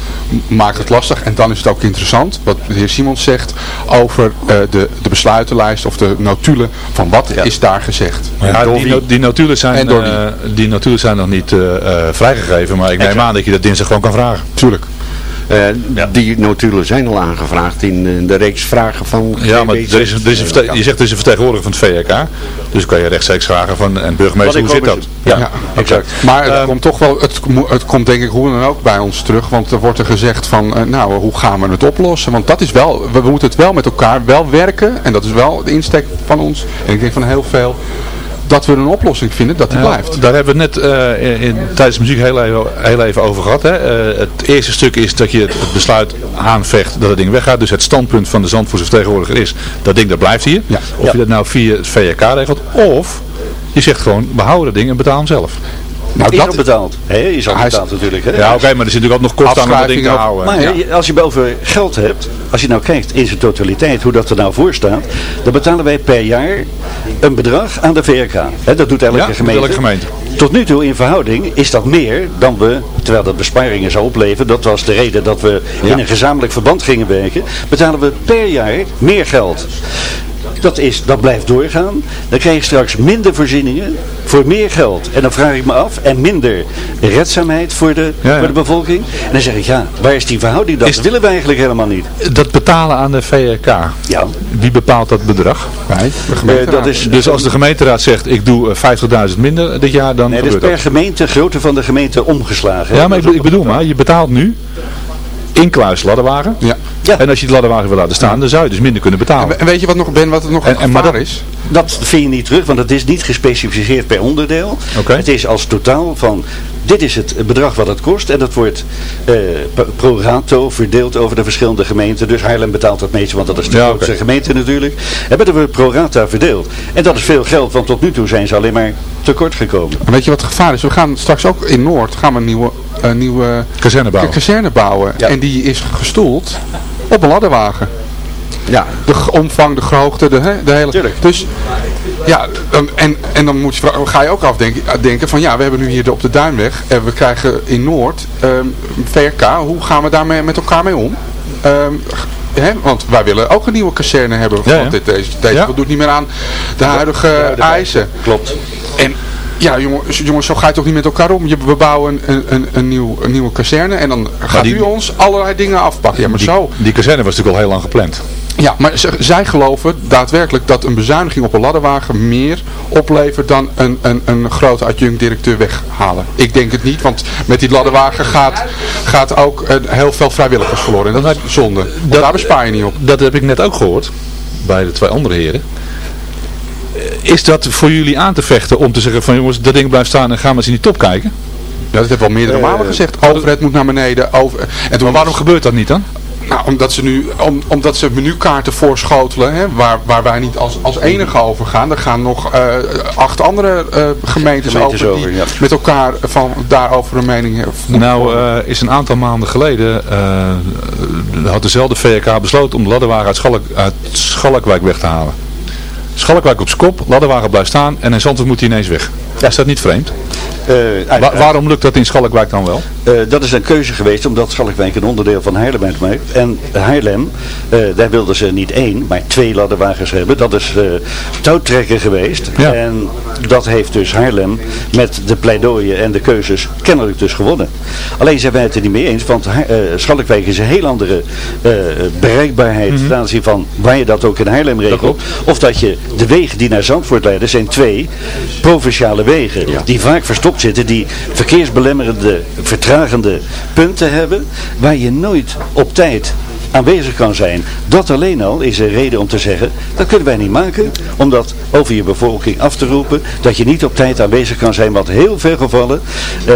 Speaker 11: maakt het lastig. En dan is het ook interessant wat de heer Simons zegt over eh, de, de besluitenlijst of de notulen van wat is daar gezegd.
Speaker 7: Ja, die, no- die notulen zijn, eh, die notulen zijn nog niet eh, eh, vrijgegeven, maar ik neem aan dat je dat dinsdag gewoon kan vragen.
Speaker 11: Tuurlijk.
Speaker 6: Eh, Die notulen zijn al aangevraagd in eh, de reeks vragen van
Speaker 7: Ja, maar er is, er is een je zegt er is een vertegenwoordiger van het VRK, dus kan je rechtstreeks vragen van, en burgemeester, hoe zit dat?
Speaker 11: Ja, exact. Maar het komt toch wel, het, het komt denk ik hoe dan ook bij ons terug. Want er wordt er gezegd van, eh, nou, hoe gaan we het oplossen? Want dat is wel, we, we moeten het wel met elkaar wel werken. En dat is wel de insteek van ons. En ik denk van heel veel, dat we een oplossing vinden, dat die
Speaker 7: Ja,
Speaker 11: blijft.
Speaker 7: Daar hebben we het net eh, in, in- tijdens de muziek heel even, heel even over gehad. Hè. Eh, het eerste stuk is dat je het besluit aanvecht dat het ding weggaat. Dus het standpunt van de Zandvoortse vertegenwoordiger is, dat ding dat blijft hier. Of
Speaker 10: Ja.
Speaker 7: je dat nou via het VRK regelt, of je zegt gewoon, we houden dat ding en betaal hem zelf.
Speaker 11: Nou,
Speaker 10: is al betaald. Hè? Is al
Speaker 7: is-
Speaker 10: betaald natuurlijk. Hè?
Speaker 7: Ja, oké, maar er zit natuurlijk ook nog kosten aan om dat ding te houden.
Speaker 10: Maar je- als je boven geld hebt, als je nou kijkt in zijn totaliteit, hoe dat er nou voor staat, dan betalen wij per jaar een bedrag aan de VRK. Hè, dat doet elke
Speaker 7: Ja,
Speaker 10: gemeente.
Speaker 7: elke gemeente.
Speaker 10: Tot nu toe in verhouding is dat meer dan we, terwijl dat besparingen zou opleveren, dat was de reden dat we in een gezamenlijk verband gingen werken, betalen we per jaar meer geld. Dat, is, dat blijft doorgaan. Dan krijg je straks minder voorzieningen voor meer geld. En dan vraag ik me af, en minder redzaamheid voor de,
Speaker 7: Ja, ja.
Speaker 10: voor de bevolking. En dan zeg ik, ja, waar is die verhouding dan? Dat willen we eigenlijk helemaal niet.
Speaker 7: Dat betalen aan de VRK,
Speaker 10: Ja.
Speaker 7: wie bepaalt dat bedrag?
Speaker 11: Wij,
Speaker 10: Eh, dat is,
Speaker 7: Dus als de gemeenteraad zegt, ik doe eh, 50.000 minder dit jaar, dan
Speaker 10: nee, dat is per
Speaker 7: dat.
Speaker 10: gemeente, grootte van de gemeente omgeslagen.
Speaker 7: Ja, maar ik,
Speaker 10: is
Speaker 7: ik bedoel maar, je betaalt nu inkluis ladderwagen.
Speaker 11: Ja.
Speaker 7: En als je die ladderwagen wil laten staan, dan zou je dus minder kunnen betalen.
Speaker 11: En weet je wat nog, Ben, wat het nog
Speaker 7: En-
Speaker 11: een
Speaker 7: en maar dat-
Speaker 11: is?
Speaker 10: Dat vind je niet terug, want het is niet gespecificeerd per onderdeel.
Speaker 7: Oké.
Speaker 10: Het is als totaal van, dit is het bedrag wat het kost. En dat wordt eh, pro rato verdeeld over de verschillende gemeenten. Dus Haarlem betaalt het meeste, want dat is de
Speaker 7: Ja,
Speaker 10: grootste gemeente natuurlijk. Hebben we pro rata verdeeld. En dat is veel geld, want tot nu toe zijn ze alleen maar tekort gekomen.
Speaker 11: En weet je wat het gevaar is? We gaan straks ook in Noord gaan we een nieuwe, een nieuwe
Speaker 7: Kazerne bouwen.
Speaker 11: kazerne bouwen.
Speaker 10: Ja.
Speaker 11: En die is gestoeld op een ladderwagen.
Speaker 6: Ja,
Speaker 11: De omvang, de hoogte, de, hè, de hele...
Speaker 10: Tuurlijk.
Speaker 11: Dus ja, en, en dan moet je, ga je ook afdenken denken van ja, we hebben nu hier de, op de Duinweg en we krijgen in Noord ehm, VRK. Hoe gaan we daarmee met elkaar mee om? Ehm, hè, want wij willen ook een nieuwe kazerne hebben.
Speaker 7: Ja,
Speaker 11: want
Speaker 7: ja.
Speaker 11: dit, deze, deze
Speaker 7: Ja.
Speaker 11: voldoet niet meer aan de huidige eisen.
Speaker 10: Klopt.
Speaker 11: En ja, jongens, jongens, zo ga je toch niet met elkaar om. Je, we bouwen een, een, een, nieuw, een nieuwe kazerne en dan gaat
Speaker 7: die-
Speaker 11: u ons allerlei dingen afpakken. Ja, maar
Speaker 7: Die,
Speaker 11: zo.
Speaker 7: die kazerne was natuurlijk al heel lang gepland.
Speaker 11: Ja, maar ze- zij geloven daadwerkelijk dat een bezuiniging op een ladderwagen meer oplevert dan een, een, een grote adjunct-directeur weghalen. Ik denk het niet, want met die ladderwagen gaat, gaat ook een, heel veel vrijwilligers verloren. En dat is zonde, want daar bespaar je niet op.
Speaker 7: Dat heb ik net ook gehoord, bij de twee andere heren. Is dat voor jullie aan te vechten om te zeggen van jongens, dat ding blijft staan en gaan we eens in die top kijken?
Speaker 11: Ja, dat hebben we al meerdere malen gezegd. Overheid moet naar beneden. Over, en toen
Speaker 7: Maar waarom gebeurt dat niet dan?
Speaker 11: Nou, omdat ze nu, om, omdat ze menukaarten voorschotelen, hè, waar, waar wij niet als, als enige over gaan. Er gaan nog eh, acht andere eh, gemeentes,
Speaker 10: Gemeentes
Speaker 11: over die
Speaker 10: ja.
Speaker 11: met elkaar van, daarover een mening hebben.
Speaker 7: Nou, eh, is een aantal maanden geleden eh, had dezelfde VK besloten om de ladderwagen uit, Schalk, uit Schalkwijk weg te halen. Schalkwijk op skop, ladderwagen blijft staan en in Zandvoort moet hij ineens weg. Is dat niet vreemd?
Speaker 10: Eh,
Speaker 7: Wa- waarom lukt dat in Schalkwijk dan wel?
Speaker 10: Eh, dat is een keuze geweest omdat Schalkwijk een onderdeel van Haarlem uitmaakt. En Haarlem, eh, daar wilden ze niet één, maar twee ladderwagens hebben. Dat is touwtrekker geweest. En dat heeft dus Haarlem met de pleidooien en de keuzes kennelijk dus gewonnen. Alleen zijn wij het er niet mee eens, want Ha- Schalkwijk is een heel andere bereikbaarheid ten aanzien van waar je dat ook in Haarlem regelt. Of dat je de wegen die naar Zandvoort leiden zijn twee provinciale wegen. Die vaak verstopt zitten, die verkeersbelemmerende, vertragende punten hebben. Waar je nooit op tijd aanwezig kan zijn. Dat alleen al is een reden om te zeggen, dat kunnen wij niet maken. Om dat over je bevolking af te roepen. Dat je niet op tijd aanwezig kan zijn. Want heel veel gevallen, eh,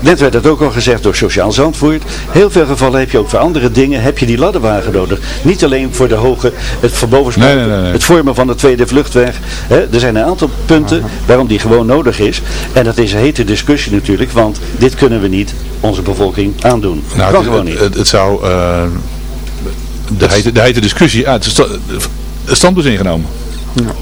Speaker 10: net werd het ook al gezegd door Sociaal Zandvoort. Heel veel gevallen heb je ook voor andere dingen, heb je die ladderwagen nodig. Niet alleen voor de hoge, het verbovenspraken,
Speaker 7: Nee, nee, nee, nee.
Speaker 10: het vormen van de tweede vluchtweg. Hè. Er zijn een aantal punten waarom die gewoon nodig is. En dat is een hete discussie natuurlijk, want dit kunnen we niet onze bevolking aandoen.
Speaker 7: Nou,
Speaker 10: kan
Speaker 7: het,
Speaker 10: gewoon niet.
Speaker 7: het, het, het zou eh, de, hete, de hete discussie sta- het standpunt ingenomen.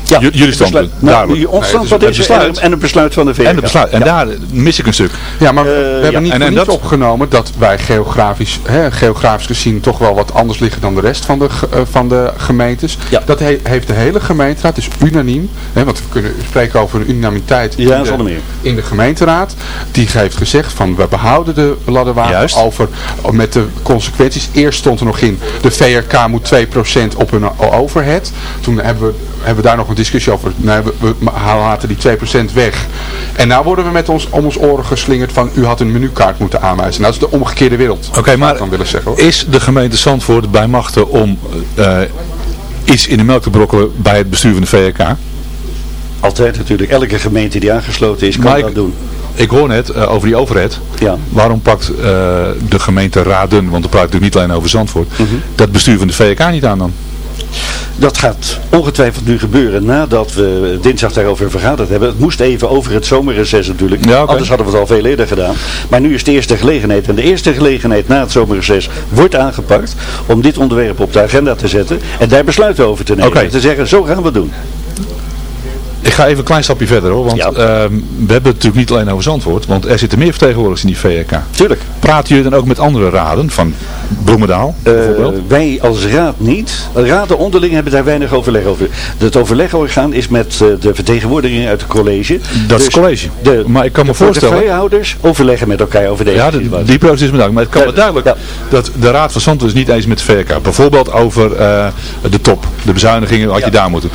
Speaker 10: Ja,
Speaker 7: jullie standpunt.
Speaker 10: Nou, ons standpunt
Speaker 7: het
Speaker 10: is
Speaker 7: besluit.
Speaker 10: en een besluit van de VK.
Speaker 7: En, het besluit. en daar mis ik een stuk.
Speaker 11: Ja, maar we
Speaker 10: Eh,
Speaker 11: hebben niet
Speaker 7: En-
Speaker 11: voor
Speaker 7: en
Speaker 11: niets
Speaker 7: dat-
Speaker 11: opgenomen dat wij geografisch, hè, geografisch gezien toch wel wat anders liggen dan de rest van de, eh, van de gemeentes. Dat he- heeft de hele gemeenteraad, dus unaniem, hè, want we kunnen spreken over een unanimiteit
Speaker 10: Ja,
Speaker 11: in, de,
Speaker 10: meer.
Speaker 11: in de gemeenteraad. Die heeft gezegd van we behouden de ladderwagen
Speaker 7: Juist.
Speaker 11: over met de consequenties. Eerst stond er nog in de VRK moet 2% op hun overhead. Toen hebben we, hebben we daar nog een discussie over. Nee, we, we laten die 2% weg. En nou worden we met ons om ons oren geslingerd van u had een menukaart moeten aanwijzen. Nou, dat is de omgekeerde wereld.
Speaker 7: Oké, maar
Speaker 11: dan willen zeggen. hoor.
Speaker 7: is de gemeente Zandvoort bij machten om eh, iets in de melk te brokkelen bij het bestuur van de VRK?
Speaker 10: Altijd natuurlijk. Elke gemeente die aangesloten is, kan
Speaker 7: Maar ik-
Speaker 10: dat doen.
Speaker 7: Ik hoor net eh, over die overheid.
Speaker 10: Ja.
Speaker 7: Waarom pakt eh, de gemeente Raden, want we praten natuurlijk niet alleen over Zandvoort,
Speaker 10: Mhm.
Speaker 7: dat bestuur van de VRK niet aan dan?
Speaker 10: Dat gaat ongetwijfeld nu gebeuren nadat we dinsdag daarover vergaderd hebben. Het moest even over het zomerreces natuurlijk.
Speaker 7: Ja.
Speaker 10: Anders hadden we het al veel eerder gedaan. Maar nu is de eerste gelegenheid. En de eerste gelegenheid na het zomerreces wordt aangepakt om dit onderwerp op de agenda te zetten. En daar besluiten over te nemen. En te zeggen, zo gaan we het doen.
Speaker 7: Ik ga even een klein stapje verder hoor, want ehm, we hebben het natuurlijk niet alleen over Zandvoort, want er zitten meer vertegenwoordigers in die VRK.
Speaker 10: Tuurlijk.
Speaker 7: Praten jullie dan ook met andere raden, van Bloemendaal bijvoorbeeld?
Speaker 10: wij als raad niet. Raden onderling hebben daar weinig overleg over. Het overlegorgaan is met eh, de vertegenwoordiging uit het college.
Speaker 7: Dat is
Speaker 10: Dus
Speaker 7: het college.
Speaker 10: De,
Speaker 7: maar ik kan me
Speaker 10: de
Speaker 7: voorstellen...
Speaker 10: portefeuillehouders overleggen met elkaar over deze
Speaker 7: Ja, de- die proces is bedankt. Maar het kan me duidelijk dat de Raad van Zandvoort is niet eens met de VRK. Bijvoorbeeld over eh, de top, de bezuinigingen, wat je daar moet doen.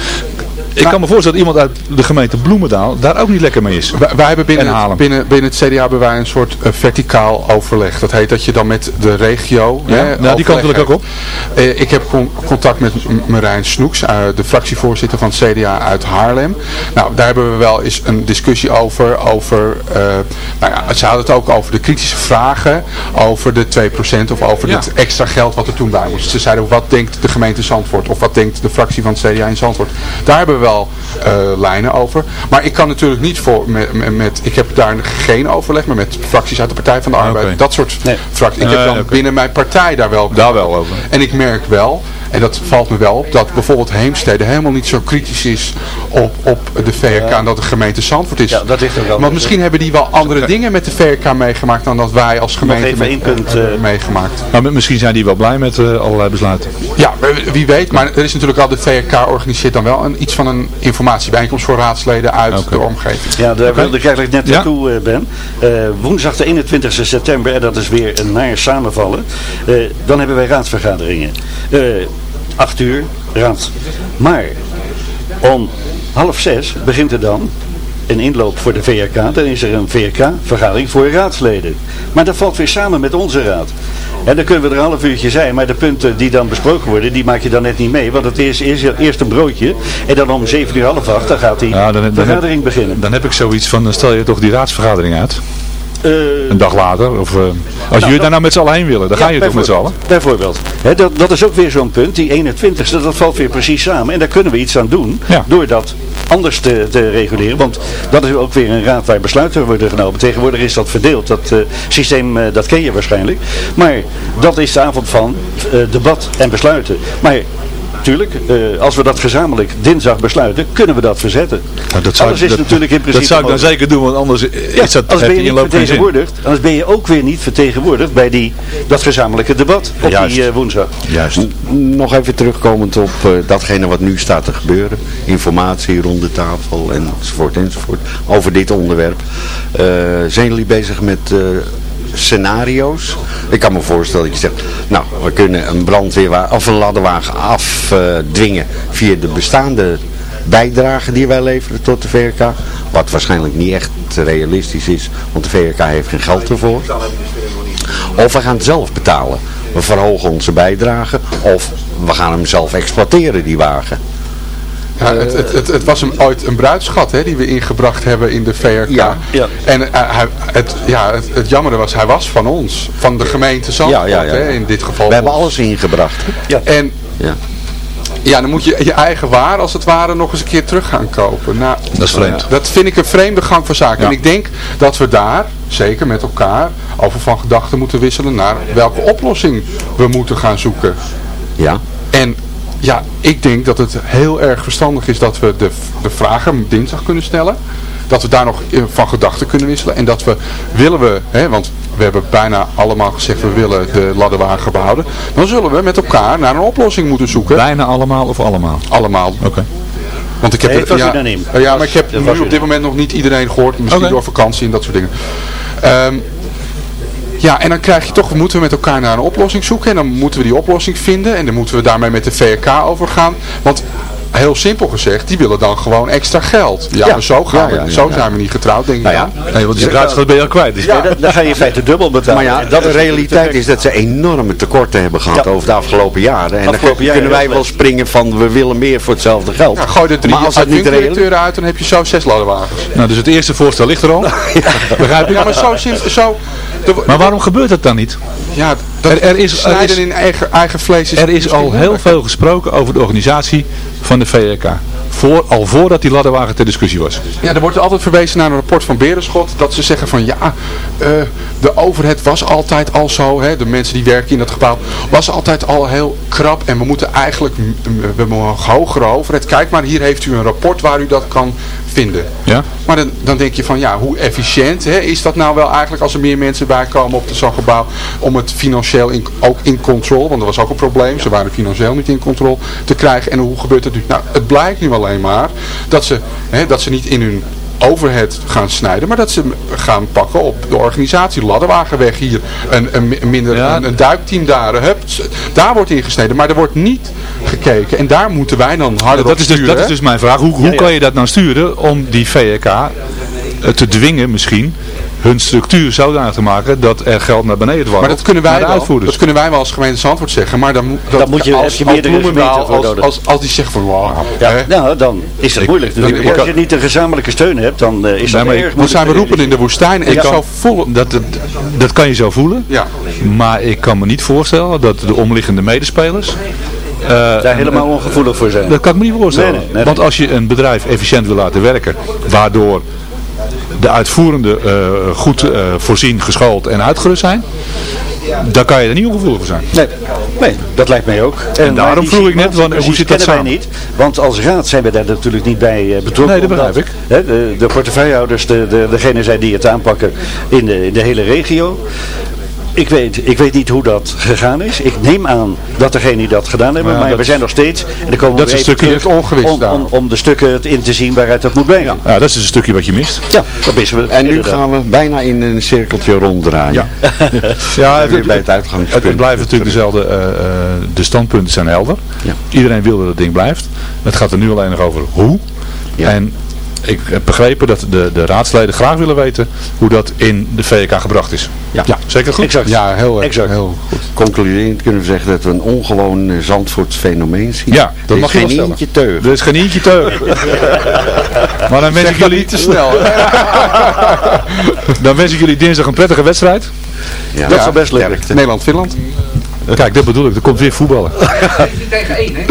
Speaker 7: Ik kan me voorstellen dat iemand uit de gemeente Bloemendaal daar ook niet lekker mee is.
Speaker 11: Wij, wij hebben binnen, het, binnen, binnen het CDA hebben wij een soort eh, verticaal overleg. Dat heet dat je dan met de regio...
Speaker 7: Ja,
Speaker 11: hè,
Speaker 7: nou, die kant wil ik ook
Speaker 11: hebt. Eh, ik heb con- contact met Marijn Snoeks, eh, de fractievoorzitter van het CDA uit Haarlem. Nou, daar hebben we wel eens een discussie over. over nou ja, ze hadden het ook over de kritische vragen. Over de 2% of over
Speaker 7: Ja.
Speaker 11: het extra geld wat er toen bij moest. Ze zeiden, wat denkt de gemeente Zandvoort? Of wat denkt de fractie van het CDA in Zandvoort? Daar hebben we wel eh, lijnen over. Maar ik kan natuurlijk niet voor met, met, ik heb daar geen overleg, maar met fracties uit de Partij van de Arbeid. Dat soort fracties. Ik heb dan binnen mijn partij daar wel
Speaker 7: Daar wel over.
Speaker 11: en ik merk wel, en dat valt me wel op, dat bijvoorbeeld Heemstede helemaal niet zo kritisch is op, op de VRK en dat de gemeente Zandvoort is.
Speaker 10: Ja, dat ligt er wel.
Speaker 11: Want misschien hebben die wel andere dingen met de VRK meegemaakt dan dat wij als gemeente
Speaker 10: even
Speaker 11: met-
Speaker 10: één punt,
Speaker 11: hebben
Speaker 10: eh,
Speaker 11: meegemaakt.
Speaker 7: Maar misschien zijn die wel blij met eh, allerlei besluiten.
Speaker 11: Ja, wie weet, maar er is natuurlijk al, de VRK organiseert dan wel een, iets van een informatiebijeenkomst voor raadsleden uit de omgeving.
Speaker 10: Ja, daar
Speaker 11: Oké.
Speaker 10: wilde ik eigenlijk net
Speaker 11: Ja.
Speaker 10: naartoe, eh, Ben. Eh, woensdag de 21 september, en dat is weer een naar samenvallen, eh, dan hebben wij raadsvergaderingen. Eh 8 uur, raad. Maar om half zes begint er dan een inloop voor de VRK. Dan is er een VRK-vergadering voor raadsleden. Maar dat valt weer samen met onze raad. En dan kunnen we er een half uurtje zijn, maar de punten die dan besproken worden, die maak je dan net niet mee. Want het is eerst, eerst een broodje en dan om zeven uur half acht, dan gaat die
Speaker 7: Ja, dan, dan,
Speaker 10: vergadering
Speaker 7: heb,
Speaker 10: beginnen.
Speaker 7: dan heb ik zoiets van, dan stel je toch die raadsvergadering uit. Een dag later? Of, eh, als jullie daar nou met z'n allen heen willen, dan
Speaker 10: Ja,
Speaker 7: gaan jullie toch met z'n allen?
Speaker 10: Bijvoorbeeld. Dat, dat is ook weer zo'n punt, die 21ste, dat valt weer precies samen. En daar kunnen we iets aan doen, door dat anders te, te reguleren. Want dat is ook weer een raad waar besluiten worden genomen. Tegenwoordig is dat verdeeld, dat eh, systeem, eh, dat ken je waarschijnlijk. Maar dat is de avond van eh, debat en besluiten. Maar Tuurlijk, eh, als we dat gezamenlijk dinsdag besluiten, kunnen we dat verzetten.
Speaker 7: Nou, dat zou,
Speaker 10: Anders is
Speaker 7: dat,
Speaker 10: natuurlijk in principe...
Speaker 7: Dat zou ik dan
Speaker 10: mogelijk.
Speaker 7: zeker doen, want anders
Speaker 10: Ja,
Speaker 7: is dat,
Speaker 10: anders ben je niet
Speaker 7: zin.
Speaker 10: vertegenwoordigd. Anders ben je ook weer niet vertegenwoordigd bij die, dat gezamenlijke debat op
Speaker 6: Juist.
Speaker 10: die eh, woensdag.
Speaker 7: Juist.
Speaker 6: N- Nog even terugkomend op eh, datgene wat nu staat te gebeuren. Informatie rond de tafel enzovoort enzovoort. Over dit onderwerp. Eh, zijn jullie bezig met eh, scenario's? Ik kan me voorstellen dat je zegt, nou we kunnen een brandweerwagen of een ladderwagen afdwingen via de bestaande bijdrage die wij leveren tot de VRK. Wat waarschijnlijk niet echt realistisch is, want de VRK heeft geen geld ervoor. Of we gaan het zelf betalen. We verhogen onze bijdrage of we gaan hem zelf exploiteren, die wagen.
Speaker 11: Ja, het, het, het, het was een, ooit een bruidschat hè, die we ingebracht hebben in de VRK.
Speaker 6: Ja,
Speaker 10: ja.
Speaker 11: En eh, hij, het, ja, het, het jammere was, hij was van ons. Van de gemeente Zandvoort,
Speaker 6: Ja, ja, ja.
Speaker 11: Hè, in dit geval.
Speaker 6: We hebben alles ingebracht.
Speaker 10: Ja.
Speaker 11: En
Speaker 6: Ja.
Speaker 11: ja, dan moet je je eigen waar als het ware nog eens een keer terug gaan kopen. Nou,
Speaker 7: Dat is vreemd.
Speaker 11: Dat vind ik een vreemde gang van zaken.
Speaker 7: Ja.
Speaker 11: En ik denk dat we daar, zeker met elkaar, over van gedachten moeten wisselen naar welke oplossing we moeten gaan zoeken.
Speaker 6: Ja.
Speaker 11: En ja, ik denk dat het heel erg verstandig is dat we de, de vragen dinsdag kunnen stellen. Dat we daar nog eh, van gedachten kunnen wisselen. En dat we, willen we, hè, want we hebben bijna allemaal gezegd we willen de ladderwagen behouden. Dan zullen we met elkaar naar een oplossing moeten zoeken.
Speaker 7: Bijna allemaal of allemaal?
Speaker 11: Allemaal.
Speaker 7: Oké.
Speaker 11: Want ik heb
Speaker 10: Nee,
Speaker 11: er-
Speaker 10: het was
Speaker 11: ja,
Speaker 10: unaniem.
Speaker 11: ja, maar ik heb nu op dit moment nog niet iedereen gehoord. Misschien door vakantie en dat soort dingen. Ehm, ja, en dan krijg je toch, moeten we met elkaar naar een oplossing zoeken. En dan moeten we die oplossing vinden. En dan moeten we daarmee met de VRK overgaan. Want heel simpel gezegd, die willen dan gewoon extra geld. Ja,
Speaker 6: Ja.
Speaker 11: maar zo, gaan
Speaker 6: Ja,
Speaker 11: we,
Speaker 6: ja, ja,
Speaker 11: zo
Speaker 6: ja.
Speaker 11: zijn we niet getrouwd, denk ik
Speaker 6: Nou ja,
Speaker 11: dan.
Speaker 7: Nee, want die bruidschat ben je al kwijt. Dus
Speaker 10: Ja, dan, dan ga je in feite dubbel betalen.
Speaker 6: Maar ja,
Speaker 10: En dat
Speaker 6: de
Speaker 10: is
Speaker 6: realiteit is dat ze enorme tekorten hebben gehad
Speaker 10: Ja.
Speaker 6: over de afgelopen jaren. En dan
Speaker 10: Afgelopen
Speaker 6: kunnen wij wel springen van we willen meer voor hetzelfde geld.
Speaker 11: Ja, gooi er drie
Speaker 6: maar als dat niet
Speaker 11: directeuren uit, dan heb je zo zes ladderwagens.
Speaker 7: Nou, dus het eerste voorstel ligt er al. Begrijp je?
Speaker 11: Ja, maar zo, zo
Speaker 7: Maar waarom gebeurt dat dan niet?
Speaker 11: ja, dat
Speaker 7: Er, er is, er is,
Speaker 11: in eigen, eigen vlees is
Speaker 7: er is al heel veel gesproken over de organisatie van de VRK. Voor, al voordat die ladderwagen ter discussie was.
Speaker 11: Ja, er wordt altijd verwezen naar een rapport van Berenschot. Dat ze zeggen van ja, eh, de overheid was altijd al zo. Hè, de mensen die werken in dat gebouw. Was altijd al heel krap. En we moeten eigenlijk, we een hogere overheid. Kijk maar, hier heeft u een rapport waar u dat kan vinden.
Speaker 7: Ja?
Speaker 11: Maar dan, dan denk je van ja, hoe efficiënt hè, is dat nou wel eigenlijk als er meer mensen bij komen op zo'n gebouw. Om het financieel in, ook in controle, want dat was ook een probleem. Ze waren financieel niet in controle te krijgen. En hoe gebeurt dat nu? Nou, het blijkt nu alleen maar dat ze, hè, dat ze niet in hun overhead gaan snijden, maar dat ze gaan pakken op de organisatie. Ladderwagenweg hier, een, een, mi- minder,
Speaker 7: Ja.
Speaker 11: een, een duikteam daar. Hup, daar wordt ingesneden, maar er wordt niet gekeken. En daar moeten wij dan harder
Speaker 7: Dat
Speaker 11: op
Speaker 7: is, dus,
Speaker 11: sturen.
Speaker 7: dat is dus mijn vraag. Hoe, hoe kan je dat nou sturen om die VRK eh, te dwingen misschien hun structuur zodanig te maken dat er geld naar beneden dwarrelt
Speaker 11: Maar dat kunnen wij
Speaker 7: naar de
Speaker 11: wel.
Speaker 7: uitvoerders.
Speaker 11: Dat kunnen wij wel als gemeente Zandvoort zeggen. Maar dan, moet- dat,
Speaker 10: Dan moet je-
Speaker 11: als,
Speaker 10: heb je
Speaker 11: als
Speaker 10: meerdere voor
Speaker 11: als,
Speaker 10: nodig.
Speaker 11: als, als die zeggen van wow,
Speaker 10: Ja,
Speaker 11: hè,
Speaker 10: nou, dan is het moeilijk.
Speaker 7: ik- ik-
Speaker 10: als je niet een gezamenlijke steun hebt, dan eh, is dat
Speaker 7: maar
Speaker 10: erg
Speaker 11: dan zijn we roepen in de woestijn. En
Speaker 7: Ik
Speaker 11: zou voelen.
Speaker 7: dat, dat, dat kan je zo voelen.
Speaker 11: Ja.
Speaker 7: Maar ik kan me niet voorstellen dat de omliggende medespelers... eh,
Speaker 10: daar helemaal ongevoelig voor zijn.
Speaker 7: Dat kan ik me niet voorstellen.
Speaker 10: Nee, nee, nee,
Speaker 7: Want
Speaker 10: nee.
Speaker 7: als je een bedrijf efficiënt wil laten werken, waardoor de uitvoerende eh, goed eh, voorzien, geschoold en uitgerust zijn, dan kan je er niet ongevoelig voor zijn.
Speaker 10: Nee, nee, dat lijkt mij ook. En,
Speaker 7: daarom vroeg ik net, want hoe
Speaker 10: precies
Speaker 7: zit dat
Speaker 10: kennen wij
Speaker 7: samen?
Speaker 10: niet. Want als raad zijn we daar natuurlijk niet bij eh, betrokken.
Speaker 7: Nee, dat begrijp
Speaker 10: omdat,
Speaker 7: ik.
Speaker 10: Hè, de, de portefeuillehouders, de, de, degene zijn die het aanpakken in de, in de hele regio. Ik weet, ik weet niet hoe dat gegaan is. Ik neem aan dat degenen die dat gedaan hebben,
Speaker 7: Ja,
Speaker 10: maar we zijn nog steeds. En dan komen
Speaker 7: dat
Speaker 10: we
Speaker 7: is een
Speaker 10: even
Speaker 7: stukje
Speaker 10: terug
Speaker 11: ongewis
Speaker 10: om,
Speaker 11: daar.
Speaker 10: om, om de stukken in te zien waaruit dat moet blijven.
Speaker 7: Ja, dat is een stukje wat je mist.
Speaker 10: Ja, dat wisten we.
Speaker 6: En nu
Speaker 10: inderdaad.
Speaker 6: gaan we bijna in een cirkeltje ronddraaien.
Speaker 7: Ja. Ja,
Speaker 6: Weer bij het uitgangspunt.
Speaker 7: Het, het blijft natuurlijk dezelfde, eh, eh, de standpunten zijn helder.
Speaker 6: Ja.
Speaker 7: Iedereen wil dat het ding blijft. Het gaat er nu alleen nog over hoe.
Speaker 6: Ja.
Speaker 7: En ik heb begrepen dat de, de raadsleden graag willen weten hoe dat in de VK gebracht is.
Speaker 6: Ja.
Speaker 7: zeker goed?
Speaker 6: Exact.
Speaker 11: Ja, heel,
Speaker 6: Exact.
Speaker 11: heel goed.
Speaker 6: Concluderend kunnen we zeggen dat we een ongewoon uh, Zandvoorts fenomeen zien.
Speaker 7: Ja, dat
Speaker 6: Er
Speaker 7: mag
Speaker 6: is
Speaker 7: je
Speaker 6: geen
Speaker 7: wel
Speaker 6: eentje teug.
Speaker 7: Er is geen eentje teug. maar dan wens ik jullie
Speaker 11: niet te snel.
Speaker 7: dan wens ik jullie dinsdag een prettige wedstrijd.
Speaker 6: Ja.
Speaker 10: Dat zou best lukken.
Speaker 11: Nederland-Finland.
Speaker 7: Kijk, dat bedoel ik. Er komt weer voetballen.
Speaker 8: tegen één, hè?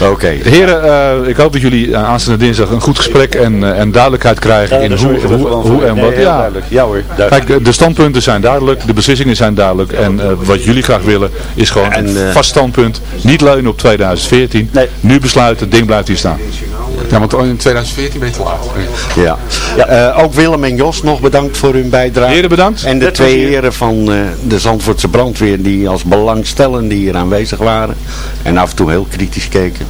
Speaker 6: Oké.
Speaker 7: Heren, eh, ik hoop dat jullie uh, aanstaande dinsdag een goed gesprek en, uh, en duidelijkheid krijgen
Speaker 10: Ja,
Speaker 7: in hoe, hoe, hoe en
Speaker 10: Nee,
Speaker 7: wat. Ja.
Speaker 10: duidelijk. Ja hoor, duidelijk.
Speaker 7: Kijk, de standpunten zijn duidelijk, de beslissingen zijn duidelijk en uh, wat jullie graag willen is gewoon
Speaker 6: En,
Speaker 7: een vast standpunt. Niet leunen op 2014.
Speaker 10: Nee.
Speaker 7: Nu besluiten, het ding blijft hier staan.
Speaker 11: Ja, want in 2014 ben je te laat.
Speaker 6: Ja. Eh, ook Willem en Jos nog bedankt voor hun bijdrage.
Speaker 7: Heren bedankt.
Speaker 6: En de
Speaker 10: Net
Speaker 6: twee heren van eh, de Zandvoortse brandweer die als belangstellenden hier aanwezig waren. En af en toe heel kritisch keken.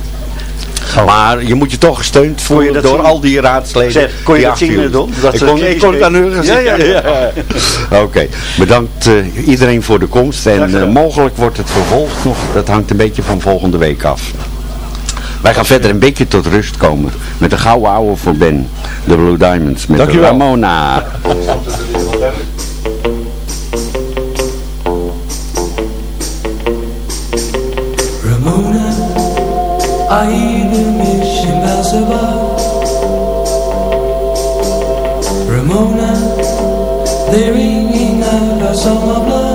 Speaker 6: Maar je moet je toch gesteund voelen
Speaker 10: dat
Speaker 6: door
Speaker 10: zien?
Speaker 6: al die raadsleden.
Speaker 10: Zeg, kon je
Speaker 6: die
Speaker 10: dat zien, Don? Dat
Speaker 6: ik kon, ik kon het aan hun
Speaker 10: Ja,
Speaker 6: gezien.
Speaker 10: ja, ja.
Speaker 6: Oké, bedankt eh, iedereen voor de komst. En eh, mogelijk wordt het vervolgd nog. Dat hangt een beetje van volgende week af. Wij gaan verder een beetje tot rust komen. Met de gouden ouwe voor Ben. De Blue Diamonds. Met
Speaker 7: Dankjewel.
Speaker 6: Ramona.
Speaker 12: Ramona, I hear the mission bells above. Ramona, they're ringing out our song of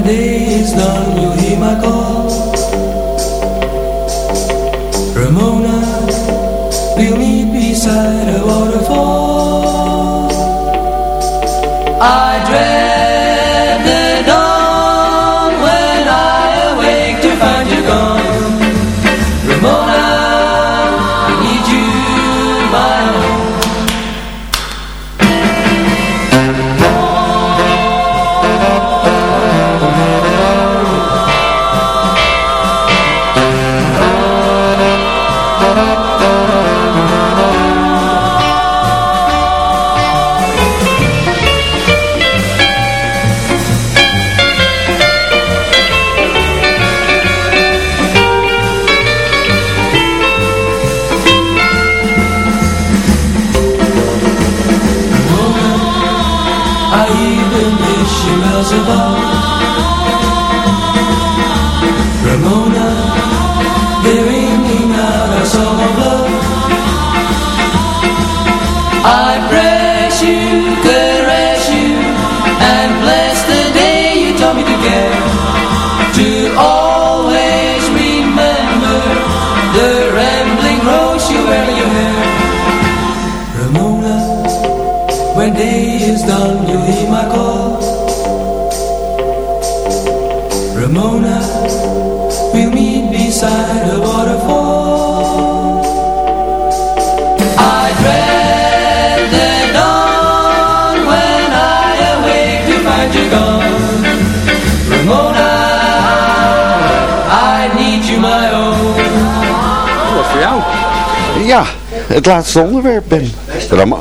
Speaker 6: Friday. Laatste onderwerp, Ben.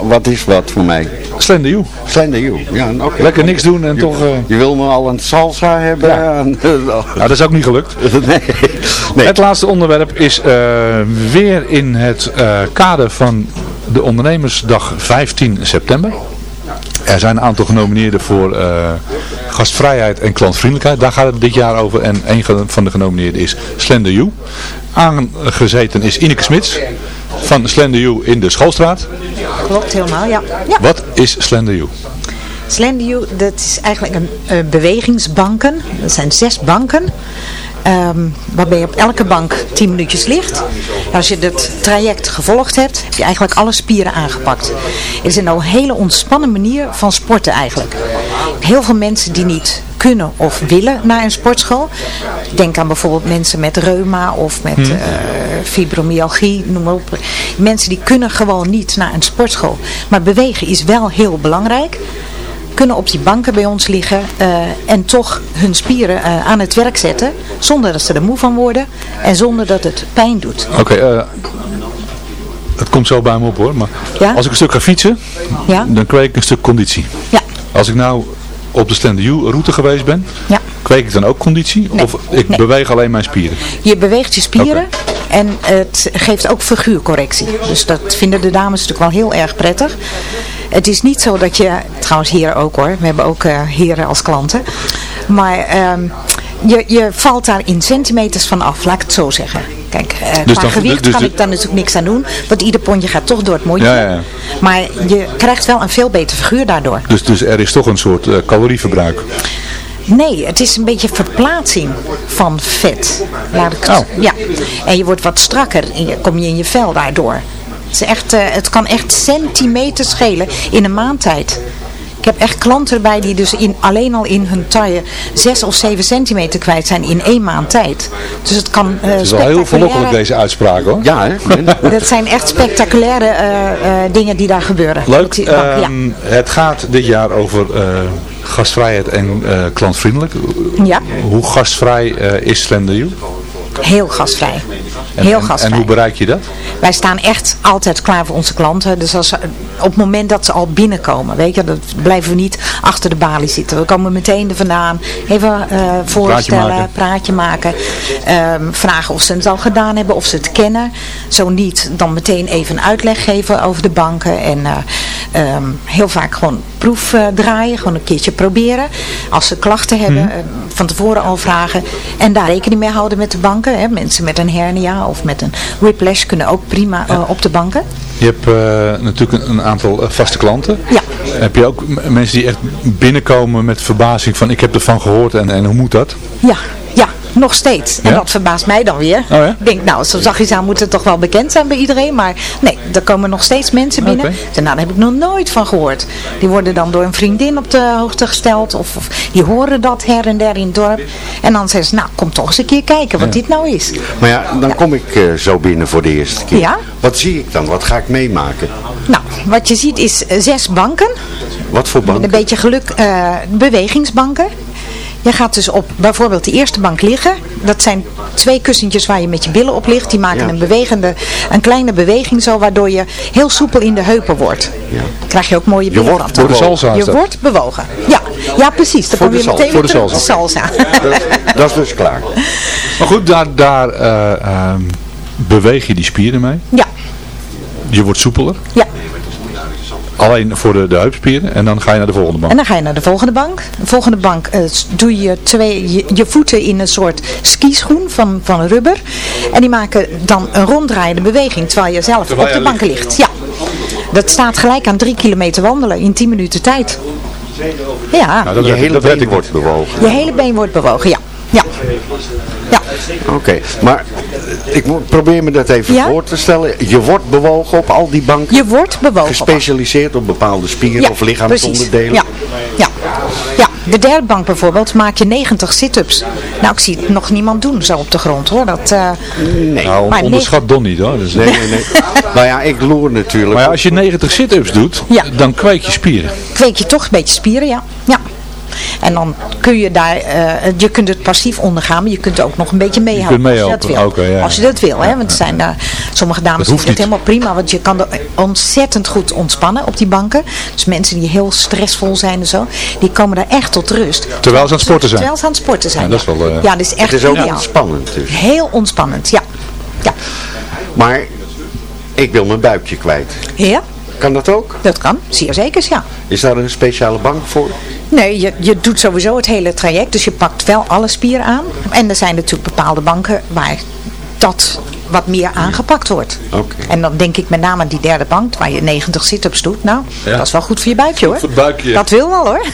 Speaker 6: Wat is wat voor mij?
Speaker 7: Slender you.
Speaker 6: Slender you. Ja, oké.
Speaker 7: Lekker niks doen en
Speaker 6: Je-
Speaker 7: toch... eh,
Speaker 6: Je wil me al een salsa hebben?
Speaker 7: Ja.
Speaker 6: aan-
Speaker 7: nou, dat is ook niet gelukt.
Speaker 6: nee. nee.
Speaker 7: Het laatste onderwerp is eh, weer in het eh, kader van de ondernemersdag 15 september. Er zijn een aantal genomineerden voor eh, gastvrijheid en klantvriendelijkheid. Daar gaat het dit jaar over. En een van de genomineerden is Slender You. Aangezeten is Ineke Smits van Slender You in de Schoolstraat.
Speaker 13: Klopt helemaal, ja. ja.
Speaker 7: Wat is Slender You?
Speaker 13: Slender You, dat is eigenlijk een eh, bewegingsbanken. Dat zijn zes banken. Ehm, waarbij je op elke bank 10 minuutjes ligt. En als je het traject gevolgd hebt, heb je eigenlijk alle spieren aangepakt. Het is een hele ontspannen manier van sporten eigenlijk. Heel veel mensen die niet kunnen of willen naar een sportschool. Denk aan bijvoorbeeld mensen met reuma of met
Speaker 14: Hmm.
Speaker 13: eh, fibromyalgie, noem maar op. Mensen die kunnen gewoon niet naar een sportschool. Maar bewegen is wel heel belangrijk. Kunnen op die banken bij ons liggen eh, en toch hun spieren eh, aan het werk zetten. Zonder dat ze er moe van worden en zonder dat het pijn doet.
Speaker 7: Oké, eh, het komt zo bij me op hoor. Maar
Speaker 13: Ja?
Speaker 7: als ik een stuk ga fietsen,
Speaker 13: Ja?
Speaker 7: dan kweek ik een stuk conditie.
Speaker 13: Ja.
Speaker 7: Als ik nou op de Stand U route geweest ben,
Speaker 13: Ja.
Speaker 7: kweek ik dan ook conditie? of ik
Speaker 13: nee.
Speaker 7: beweeg alleen mijn spieren?
Speaker 13: Je beweegt je spieren en het geeft ook figuurcorrectie. Dus dat vinden de dames natuurlijk wel heel erg prettig. Het is niet zo dat je, trouwens hier ook hoor, we hebben ook eh, heren als klanten. Maar ehm, je, je valt daar in centimeters van af, laat ik het zo zeggen. Kijk,
Speaker 7: Dus
Speaker 13: qua
Speaker 7: dan-
Speaker 13: gewicht
Speaker 7: dus
Speaker 13: kan
Speaker 7: de-
Speaker 13: ik daar natuurlijk niks aan doen. Want ieder pondje gaat toch door het mondje.
Speaker 7: Ja, ja.
Speaker 13: Maar je krijgt wel een veel beter figuur daardoor.
Speaker 7: Dus, dus er is toch een soort eh, calorieverbruik.
Speaker 13: Nee, het is een beetje verplaatsing van vet. Laat ik het, Ja. En je wordt wat strakker en je, kom je in je vel daardoor. Het, is echt, eh, het kan echt centimeters schelen in een maand tijd. Ik heb echt klanten erbij die dus in, alleen al in hun taille 6 of 7 centimeter kwijt zijn in één maand tijd. Dus het kan eh
Speaker 7: Het is wel heel verlokkelijk deze uitspraak hoor.
Speaker 9: Ja hè?
Speaker 13: Dat zijn echt spectaculaire eh, eh, dingen die daar gebeuren.
Speaker 7: Leuk.
Speaker 13: Op die bank, ja.
Speaker 7: Ehm, Het gaat dit jaar over eh, gastvrijheid en eh, klantvriendelijk.
Speaker 13: Ja.
Speaker 7: Hoe gastvrij eh, is Slender U?
Speaker 13: Heel gastvrij.
Speaker 7: En,
Speaker 13: Heel gastvrij.
Speaker 7: En hoe bereik je dat?
Speaker 13: Wij staan echt altijd klaar voor onze klanten. Dus als, op het moment dat ze al binnenkomen, weet je, dat blijven we niet achter de balie zitten. We komen meteen er vandaan, even eh, voorstellen,
Speaker 7: maken.
Speaker 13: praatje maken. ehm, vragen of ze het al gedaan hebben, of ze het kennen. Zo niet, dan meteen even een uitleg geven over de banken. En eh, ehm, heel vaak gewoon proef eh, draaien, gewoon een keertje proberen. Als ze klachten hebben, eh, van tevoren al vragen. En daar rekening mee houden met de banken. Hè. Mensen met een hernia of met een whiplash kunnen ook prima eh, op de banken.
Speaker 7: Je hebt eh, natuurlijk een, een aantal eh, vaste klanten.
Speaker 13: Ja.
Speaker 7: Heb je ook mensen die echt binnenkomen met verbazing van ik heb ervan gehoord en, en hoe moet dat?
Speaker 13: Ja, ja, nog steeds. En
Speaker 7: Ja?
Speaker 13: dat verbaast mij dan weer.
Speaker 7: Oh ja?
Speaker 13: Ik denk, nou, zo zachtjes aan moet het toch wel bekend zijn bij iedereen. Maar nee, er komen nog steeds mensen binnen. Nou, daar heb ik nog nooit van gehoord. Die worden dan door een vriendin op de hoogte gesteld. Of, of die horen dat her en der in het dorp. En dan zeggen ze, nou, kom toch eens een keer kijken wat dit nou is.
Speaker 6: Maar ja, dan kom ik eh, zo binnen voor de eerste keer.
Speaker 13: Ja.
Speaker 6: Wat zie ik dan? Wat ga ik meemaken?
Speaker 13: Nou, wat je ziet is eh, zes banken.
Speaker 6: Wat voor
Speaker 13: Met
Speaker 6: bank?
Speaker 13: een beetje geluk, eh, bewegingsbanken. Je gaat dus op bijvoorbeeld de eerste bank liggen. Dat zijn twee kussentjes waar je met je billen op ligt. Die maken
Speaker 6: Ja.
Speaker 13: een, bewegende, een kleine beweging zo, waardoor je heel soepel in de heupen wordt.
Speaker 6: Ja.
Speaker 13: Krijg je ook mooie
Speaker 6: Je
Speaker 13: billen
Speaker 6: wordt
Speaker 7: de salsa is
Speaker 13: Je wordt bewogen. Ja, ja precies. Dan
Speaker 6: Voor
Speaker 13: kom je
Speaker 6: de
Speaker 13: meteen
Speaker 7: voor de
Speaker 13: op de salsa.
Speaker 6: Dat, dat is dus klaar.
Speaker 7: Maar goed, daar, daar eh, ehm, beweeg je die spieren mee.
Speaker 13: Ja,
Speaker 7: Je wordt soepeler.
Speaker 13: ja.
Speaker 7: Alleen voor de, de heupspieren. En dan ga je naar de volgende bank.
Speaker 13: En dan ga je naar de volgende bank. De volgende bank eh, doe je, twee, je, je voeten in een soort skischoen van, van rubber. En die maken dan een ronddraaiende beweging terwijl je zelf
Speaker 7: Terwijl
Speaker 13: op de banken ligt. Ja. Dat staat gelijk aan drie kilometer wandelen in 10 minuten tijd. Ja,
Speaker 7: Nou, dat
Speaker 6: Je hele
Speaker 7: dat
Speaker 6: been wordt bewogen.
Speaker 13: je hele been wordt bewogen, ja. Ja, ja.
Speaker 6: Oké, maar ik probeer me dat even
Speaker 13: Ja?
Speaker 6: voor te stellen. Je wordt bewogen op al die banken.
Speaker 13: Je wordt bewogen.
Speaker 6: Gespecialiseerd op bepaalde spieren
Speaker 13: Ja,
Speaker 6: of lichaamsonderdelen.
Speaker 13: Ja, ja. ja, de derde bank bijvoorbeeld maak je 90 sit-ups. Nou, ik zie het nog niemand doen zo op de grond hoor. Dat, eh,
Speaker 6: Nee.
Speaker 7: Nou,
Speaker 13: Maar
Speaker 7: onderschat Don niet hoor. Dus,
Speaker 6: Nee, nee, nee. nou ja, ik loer natuurlijk.
Speaker 7: Maar ja, als je 90 sit-ups doet,
Speaker 13: Ja.
Speaker 7: dan kweek je spieren.
Speaker 13: kweek je toch een beetje spieren, ja. ja. En dan kun je daar, eh, je kunt het passief ondergaan, maar je kunt ook nog een beetje meehelpen
Speaker 7: kunt
Speaker 13: als je dat wil.
Speaker 7: oké, ja.
Speaker 13: Als je dat wil, hè. Want er zijn, eh, sommige dames vinden het
Speaker 7: niet.
Speaker 13: helemaal prima, want je kan er ontzettend goed ontspannen op die banken. Dus mensen die heel stressvol zijn en zo, die komen daar echt tot rust.
Speaker 7: Terwijl ze aan het sporten zijn.
Speaker 13: Terwijl ze aan het sporten zijn,
Speaker 7: Ja, dat is wel, eh,
Speaker 13: Ja, dat is echt
Speaker 6: het is ook
Speaker 13: ideaal.
Speaker 6: ontspannend dus.
Speaker 13: Heel ontspannend, ja. Ja.
Speaker 6: Maar ik wil mijn buikje kwijt.
Speaker 13: ja,
Speaker 6: Kan dat ook?
Speaker 13: dat kan. Zeer zeker, ja.
Speaker 6: Is daar een speciale bank voor?
Speaker 13: Nee, je, je doet sowieso het hele traject. Dus je pakt wel alle spieren aan. En er zijn natuurlijk bepaalde banken waar dat wat meer aangepakt wordt.
Speaker 6: Oké.
Speaker 13: En dan denk ik met name aan die derde bank waar je 90 sit-ups doet. Nou,
Speaker 7: Ja.
Speaker 13: dat is wel goed voor je buikje hoor.
Speaker 7: Voor het buikje.
Speaker 13: Dat wil wel hoor.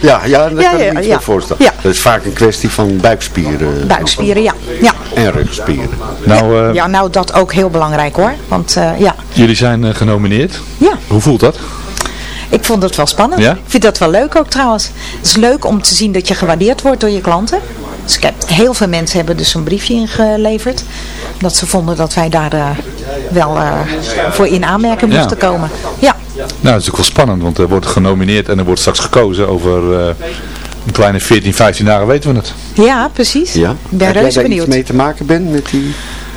Speaker 6: Ja, ja daar
Speaker 13: Ja,
Speaker 6: kan ik me iets
Speaker 13: ja.
Speaker 6: voor voorstellen.
Speaker 13: Ja.
Speaker 6: Dat is vaak een kwestie van buikspieren.
Speaker 13: Buikspieren, ja. Ja.
Speaker 6: En rugspieren.
Speaker 7: Nou, eh,
Speaker 13: ja, nou dat ook heel belangrijk hoor. Want eh, ja,
Speaker 7: jullie zijn eh, genomineerd.
Speaker 13: Ja.
Speaker 7: Hoe voelt dat?
Speaker 13: ik vond het wel spannend.
Speaker 7: Ja?
Speaker 13: Ik vind dat wel leuk ook trouwens. Het is leuk om te zien dat je gewaardeerd wordt door je klanten. Dus ik heb, heel veel mensen hebben dus een briefje ingeleverd. Dat ze vonden dat wij daar eh, wel eh, voor in aanmerking
Speaker 7: Ja.
Speaker 13: moesten komen. Ja,
Speaker 7: Nou, dat is natuurlijk wel spannend, want er wordt genomineerd en er wordt straks gekozen over eh, een kleine 14, 15 dagen weten we het.
Speaker 13: Ja, precies.
Speaker 6: Ja.
Speaker 13: Ik ben
Speaker 6: Heb jij
Speaker 13: reuze
Speaker 6: daar
Speaker 13: benieuwd.
Speaker 6: iets mee te maken bent met die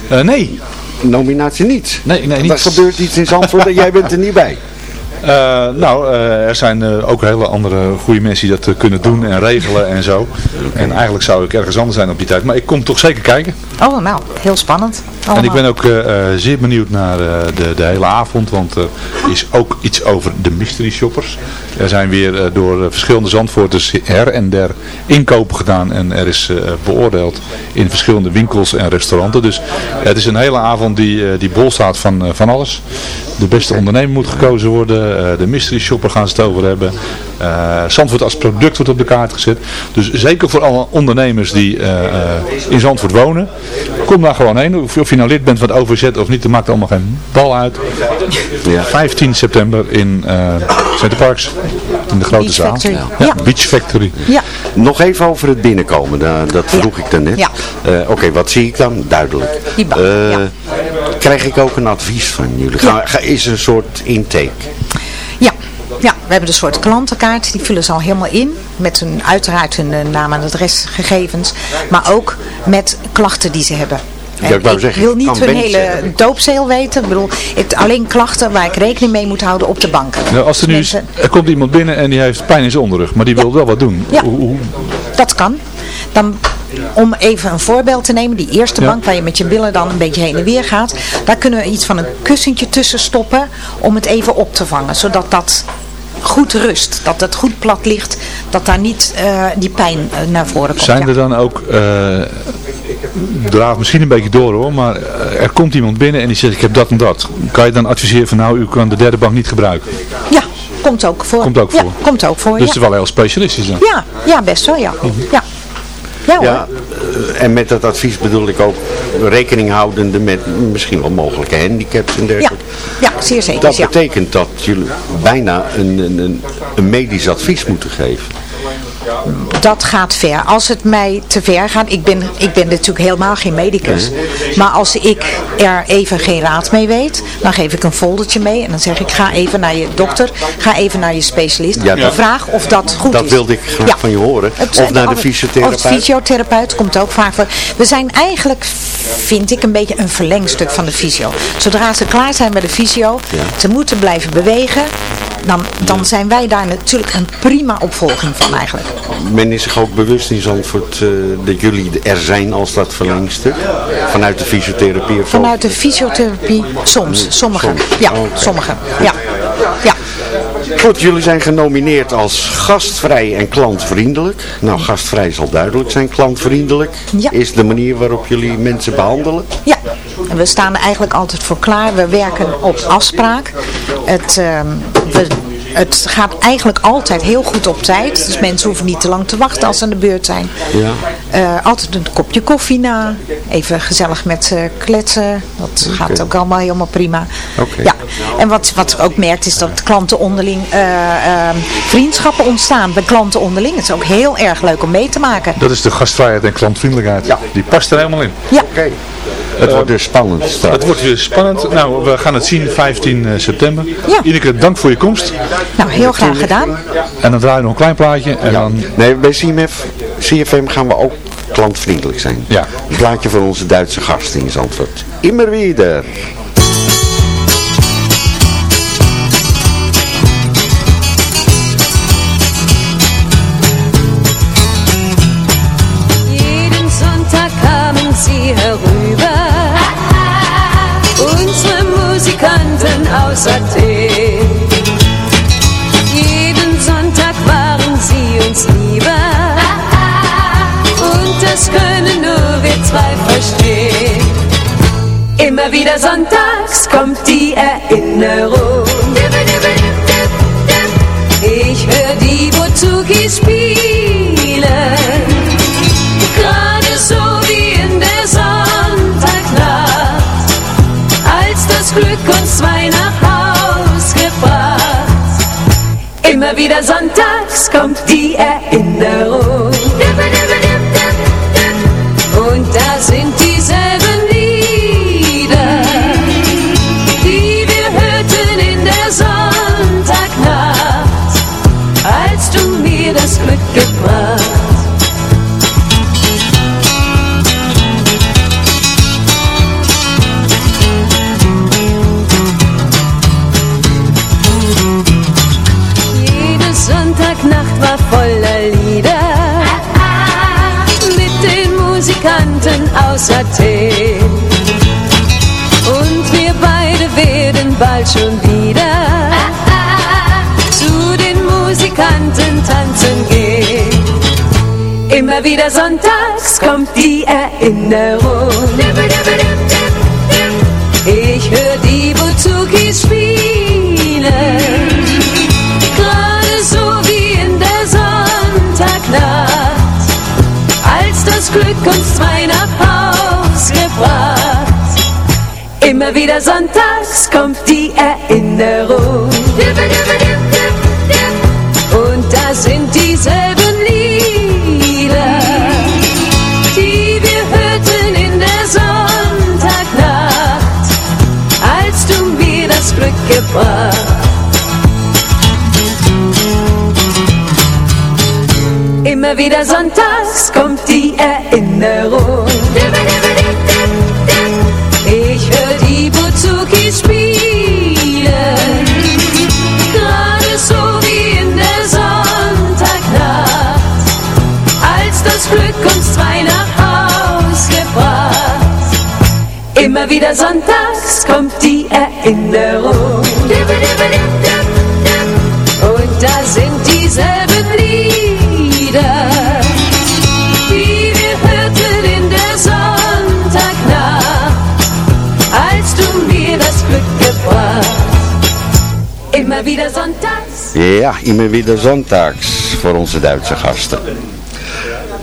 Speaker 7: Eh, nee.
Speaker 6: Nominatie niet?
Speaker 7: Nee, nee,
Speaker 6: Er
Speaker 7: niet.
Speaker 6: gebeurt iets in Zandvoort en jij bent er niet bij.
Speaker 7: Eh, nou, eh, er zijn eh, ook hele andere goede mensen die dat kunnen doen en regelen en zo. En eigenlijk zou ik ergens anders zijn op die tijd. Maar ik kom toch zeker kijken.
Speaker 13: Oh, nou, heel spannend.
Speaker 7: En ik ben ook zeer benieuwd naar de, de hele avond, want er is ook iets over de mystery shoppers. Er zijn weer door verschillende zandvoorters her en der inkopen gedaan en er is beoordeeld in verschillende winkels en restauranten. Dus het is een hele avond die, die bol staat van, van alles. De beste ondernemer moet gekozen worden, de mystery shopper gaan ze het over hebben. Eh Zandvoort als product wordt op de kaart gezet. Dus zeker voor alle ondernemers die eh, eh, in Zandvoort wonen, kom daar gewoon heen. Of, of je nou lid bent van het OVZ of niet, dat maakt allemaal geen bal uit. 15 september in eh Center Parks, in de grote
Speaker 6: Beach
Speaker 7: zaal.
Speaker 6: Factory.
Speaker 7: Ja,
Speaker 6: Ja.
Speaker 7: Beach Factory.
Speaker 13: Ja.
Speaker 6: Nog even over het binnenkomen, da- dat vroeg ik dan net.
Speaker 13: Ja.
Speaker 6: Eh, Oké, wat zie ik dan? Duidelijk. Eh,
Speaker 13: ja.
Speaker 6: Krijg ik ook een advies van jullie? Ga, ga- is er een soort intake?
Speaker 13: Ja. we hebben een soort klantenkaart. Die vullen ze al helemaal in. Met hun, uiteraard hun eh, naam en adresgegevens. Maar ook met klachten die ze hebben.
Speaker 6: Ja, ik wou
Speaker 13: ik
Speaker 6: zeggen,
Speaker 13: wil niet hun hele
Speaker 6: zijn.
Speaker 13: doopzeel weten. Ik bedoel, het, alleen klachten waar ik rekening mee moet houden op de bank.
Speaker 7: Nou, als er nu is, er komt iemand binnen en die heeft pijn in zijn onderrug, maar die wil wel wat doen.
Speaker 13: Ja.
Speaker 7: Hoe- hoe-
Speaker 13: Dat kan. Dan, om even een voorbeeld te nemen, die eerste
Speaker 7: Ja.
Speaker 13: bank waar je met je billen dan een beetje heen en weer gaat, daar kunnen we iets van een kussentje tussen stoppen om het even op te vangen, zodat dat goed rust, dat het goed plat ligt, dat daar niet eh, die pijn eh, naar voren komt.
Speaker 7: Zijn
Speaker 13: ja.
Speaker 7: er dan ook, eh draaf misschien een beetje door hoor, maar er komt iemand binnen en die zegt ik heb dat en dat. Kan je dan adviseren van nou u kan de derde bank niet gebruiken?
Speaker 13: Ja, komt ook voor.
Speaker 7: Komt ook
Speaker 13: Ja,
Speaker 7: voor.
Speaker 13: komt ook voor,
Speaker 7: Dus
Speaker 13: ja.
Speaker 7: het is wel heel specialistisch dan.
Speaker 13: Ja, ja, best wel, ja. Ja, ja.
Speaker 6: Ja, eh, en met dat advies bedoel ik ook rekening houdende met misschien wel mogelijke handicaps en
Speaker 13: Ja,
Speaker 6: dergelijke.
Speaker 13: ja, zeer zeker.
Speaker 6: Dat
Speaker 13: ja.
Speaker 6: betekent dat jullie bijna een, een, een medisch advies moeten geven.
Speaker 13: Dat gaat ver. Als het mij te ver gaat, ik ben, ik ben natuurlijk helemaal geen medicus, maar als ik er even geen raad mee weet, dan geef ik een foldertje mee en dan zeg ik ga even naar je dokter, ga even naar je specialist,
Speaker 6: Ja, dat-
Speaker 13: vraag of dat goed
Speaker 6: dat
Speaker 13: is.
Speaker 6: wilde ik graag van je horen. Of naar de fysiotherapeut.
Speaker 13: Of de fysiotherapeut komt ook vaak voor. We zijn eigenlijk, vind ik, een beetje een verlengstuk van de fysio. Zodra ze klaar zijn met de fysio, ze moeten blijven bewegen, dan, dan zijn wij daar natuurlijk een prima opvolging van eigenlijk.
Speaker 6: Men is zich ook bewust in Zandvoort eh, dat jullie er zijn als dat verlengstuk. Vanuit de fysiotherapie of.
Speaker 13: Vanuit de fysiotherapie, soms, sommigen. Ja, sommigen. Ja. ja.
Speaker 6: Goed, jullie zijn genomineerd als gastvrij en klantvriendelijk. Nou, gastvrij zal duidelijk zijn. Klantvriendelijk is de manier waarop jullie mensen behandelen.
Speaker 13: Ja, we staan er eigenlijk altijd voor klaar. We werken op afspraak. Het, ehm, we, het gaat eigenlijk altijd heel goed op tijd. Dus mensen hoeven niet te lang te wachten als ze aan de beurt zijn.
Speaker 6: Ja.
Speaker 13: Eh, altijd een kopje koffie na. Even gezellig met ze kletsen. Dat gaat ook allemaal helemaal prima.
Speaker 6: Oké.
Speaker 13: Ja. En wat, wat ook merkt is dat klanten onderling eh, ehm, vriendschappen ontstaan. Bij klanten onderling. Het is ook heel erg leuk om mee te maken.
Speaker 7: Dat is de gastvrijheid en klantvriendelijkheid. Die past er helemaal in.
Speaker 13: Ja.
Speaker 6: Oké. Het wordt dus spannend straks.
Speaker 7: Het wordt weer spannend. Nou, we gaan het zien 15 september.
Speaker 13: Ja.
Speaker 7: Ineke, dank voor je komst.
Speaker 13: Nou, heel graag gedaan.
Speaker 7: En dan draaien we nog een klein plaatje. En dan...
Speaker 6: Nee, bij CMF, CFM gaan we ook klantvriendelijk zijn.
Speaker 7: Ja.
Speaker 6: Een plaatje voor onze Duitse gasten in Zandvoort. Immer wieder.
Speaker 4: Wieder sonntags kommt die Erinnerung. Ich höre die Bozukis spielen. Gerade so wie in der Sonntagnacht, als das Glück uns zwei nach Haus gebracht. Immer wieder sonntags kommt schon wieder zu den Musikanten tanzen gehen. Immer wieder sonntags kommt die Erinnerung. Ich höre die Buzukis spielen, gerade so wie in der Sonntagnacht, als das Glück uns zwei wieder sonntags kommt die Erinnerung. Und da sind dieselben Lieder, die wir hörten in der Sonntagnacht, als du mir das Glück gebracht. Immer wieder sonntags kommt die Erinnerung. Wieder sonntags kommt die Erinnerung. Und da sind dieselben Lieder, die wir hörten in der Sonntagnacht, als du mir das Glück gebracht. Immer wieder sonntags.
Speaker 6: Ja, immer weer zondags voor onze Duitse gasten.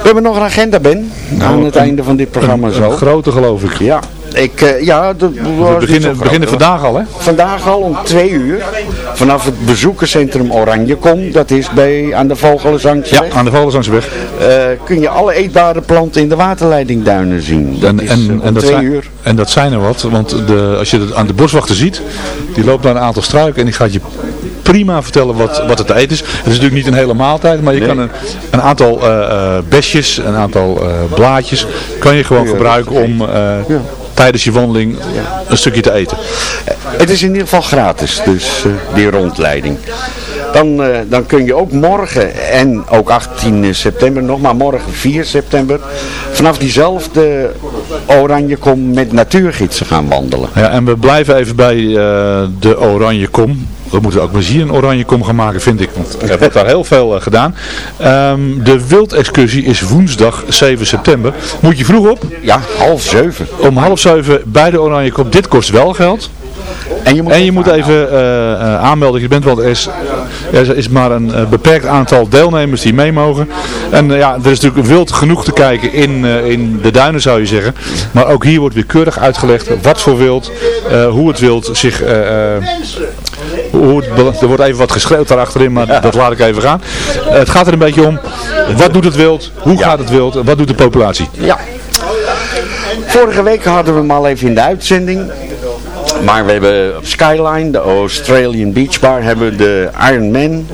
Speaker 6: We hebben nog een agenda, Ben, aan het einde van dit programma
Speaker 7: een,
Speaker 6: zo.
Speaker 7: een grote geloof ik.
Speaker 6: Ja, ik, eh, ja, was
Speaker 7: We beginnen, beginnen vandaag al, hè?
Speaker 6: Vandaag al om twee uur, vanaf het bezoekerscentrum Oranjekom, dat is bij, aan de Vogelenzangstweg.
Speaker 7: Ja, aan de Volenzangsweg.
Speaker 6: Eh, kun je alle eetbare planten in de waterleidingduinen zien. Dat
Speaker 7: En,
Speaker 6: is
Speaker 7: en, dat
Speaker 6: twee
Speaker 7: zijn,
Speaker 6: uur.
Speaker 7: en dat zijn er wat, want de, als je het aan de boswachter ziet, die loopt naar een aantal struiken en die gaat je prima vertellen wat, wat het te eten is. Het is natuurlijk niet een hele maaltijd, maar je kan een, een aantal eh, besjes, een aantal blaadjes, kan je gewoon
Speaker 6: Ja,
Speaker 7: gebruiken om eh, tijdens je wandeling een stukje te eten.
Speaker 6: Het is in ieder geval gratis, dus eh, die rondleiding. Dan, eh, dan kun je ook morgen en ook 18 september nog, maar morgen 4 september, vanaf diezelfde Oranjekom met natuurgidsen gaan wandelen.
Speaker 7: Ja, en we blijven even bij eh, de Oranje Kom. We moeten ook maar hier een Oranje Kom gaan maken, vind ik. Want er wordt daar heel veel eh, gedaan. Ehm, de wildexcursie is woensdag 7 september. Moet je vroeg op?
Speaker 6: Ja, half zeven.
Speaker 7: Om half zeven bij de Oranje Kom. Dit kost wel geld.
Speaker 6: En je moet,
Speaker 7: En je moet even eh, eh, aanmelden. Je bent, want er is, er is maar een eh, beperkt aantal deelnemers die mee mogen. En ja, er is natuurlijk wild genoeg te kijken in, in de duinen zou je zeggen. Maar ook hier wordt weer keurig uitgelegd wat voor wild, hoe het wild zich... hoe het, er wordt even wat geschreeuwd daarachterin, maar dat laat ik even gaan. Het gaat er een beetje om, wat doet het wild, hoe gaat het wild, wat doet de populatie?
Speaker 6: Ja. Vorige week hadden we hem al even in de uitzending. Maar we hebben op Skyline, de Australian Beach Bar, hebben we de Iron Man,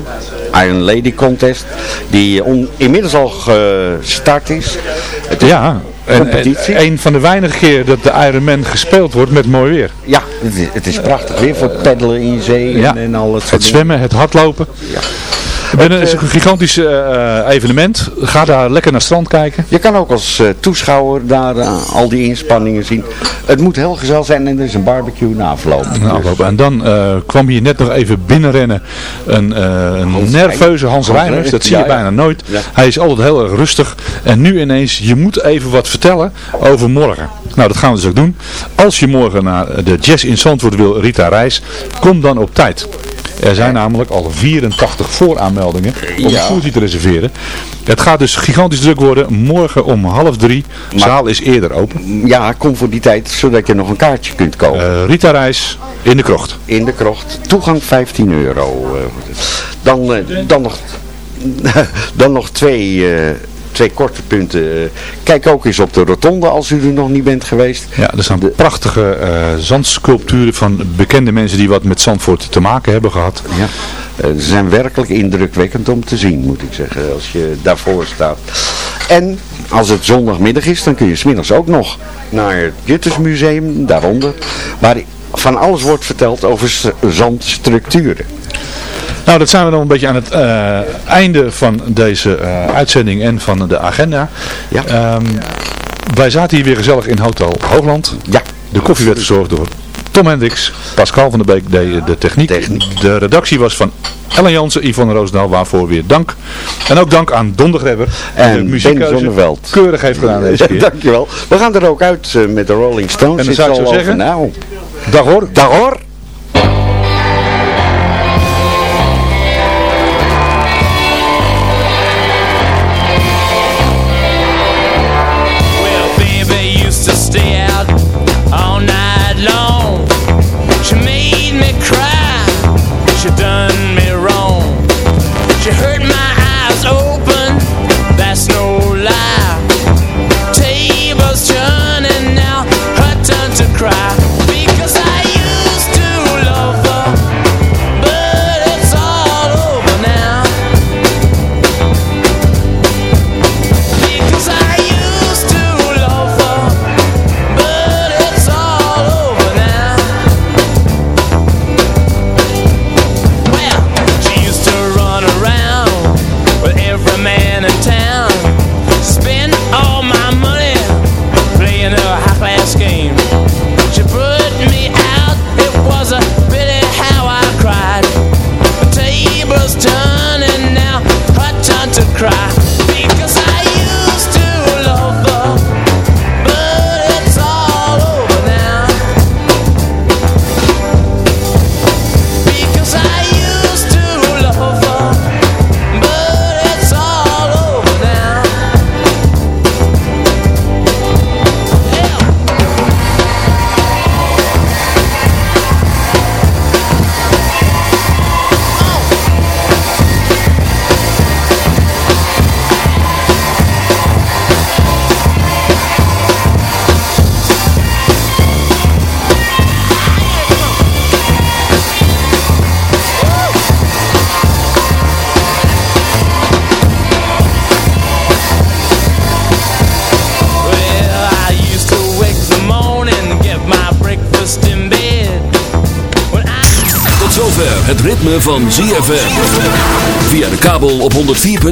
Speaker 6: Iron Lady Contest. Die on- inmiddels al gestart is. Het is
Speaker 7: Ja,
Speaker 6: competitie.
Speaker 7: en een van de weinige keer dat de Ironman gespeeld wordt met mooi weer.
Speaker 6: Ja, het is, het is prachtig weer voor peddelen in zee en,
Speaker 7: Ja,
Speaker 6: en al het soort
Speaker 7: het zwemmen, het hardlopen.
Speaker 6: Ja.
Speaker 7: Het is een gigantisch eh, evenement. Ga daar lekker naar het strand kijken.
Speaker 6: Je kan ook als eh, toeschouwer daar eh, al die inspanningen zien. Het moet heel gezellig zijn en er is een barbecue na afloop.
Speaker 7: Afloop. En dan eh, kwam hier net nog even binnenrennen een, eh, een nerveuze Hans
Speaker 6: Hans
Speaker 7: Reiners. Dat zie je
Speaker 6: ja, ja.
Speaker 7: bijna nooit.
Speaker 6: Ja.
Speaker 7: Hij is altijd heel erg rustig. En nu ineens, je moet even wat vertellen over morgen. Nou, dat gaan we dus ook doen. Als je morgen naar de Jazz in Zandvoort wil, Rita Reis, kom dan op tijd. Er zijn namelijk al 84 vooraanmeldingen om een
Speaker 6: Ja.
Speaker 7: stoeltje te reserveren. Het gaat dus gigantisch druk worden. Morgen om half drie. De zaal is eerder open.
Speaker 6: Ja, kom voor die tijd, zodat je nog een kaartje kunt kopen.
Speaker 7: Eh, Rita Reis in de krocht.
Speaker 6: in de krocht. Toegang 15 euro. eh. Dan, eh, dan, nog, dan nog twee, twee korte punten. Eh, Kijk ook eens op de rotonde als u er nog niet bent geweest.
Speaker 7: Ja, er staan prachtige eh, zandsculpturen van bekende mensen die wat met Zandvoort te maken hebben gehad.
Speaker 6: Ja. Eh, ze zijn werkelijk indrukwekkend om te zien, moet ik zeggen, als je daarvoor staat. En als het zondagmiddag is, dan kun je smiddags ook nog naar het Juttersmuseum, daaronder, waar van alles wordt verteld over zandstructuren.
Speaker 7: Nou, dat zijn we dan een beetje aan het eh, einde van deze eh, uitzending en van de agenda.
Speaker 6: Ja.
Speaker 7: Ehm, Wij zaten hier weer gezellig in Hotel Hoogland.
Speaker 15: Ja.
Speaker 7: De koffie werd verzorgd door Tom Hendricks. Pascal van der Beek deed de techniek. De redactie was van Ellen Jansen, Yvonne Roosdaal, waarvoor weer dank. En ook dank aan Don de Grebber.
Speaker 15: En
Speaker 7: de muziekkeuze keurig heeft gedaan deze keer.
Speaker 15: Dankjewel. We gaan er ook uit eh, met de Rolling Stones.
Speaker 7: En dan zou ik zo zeggen-
Speaker 15: Nou,
Speaker 7: Dag hoor.
Speaker 15: dag hoor.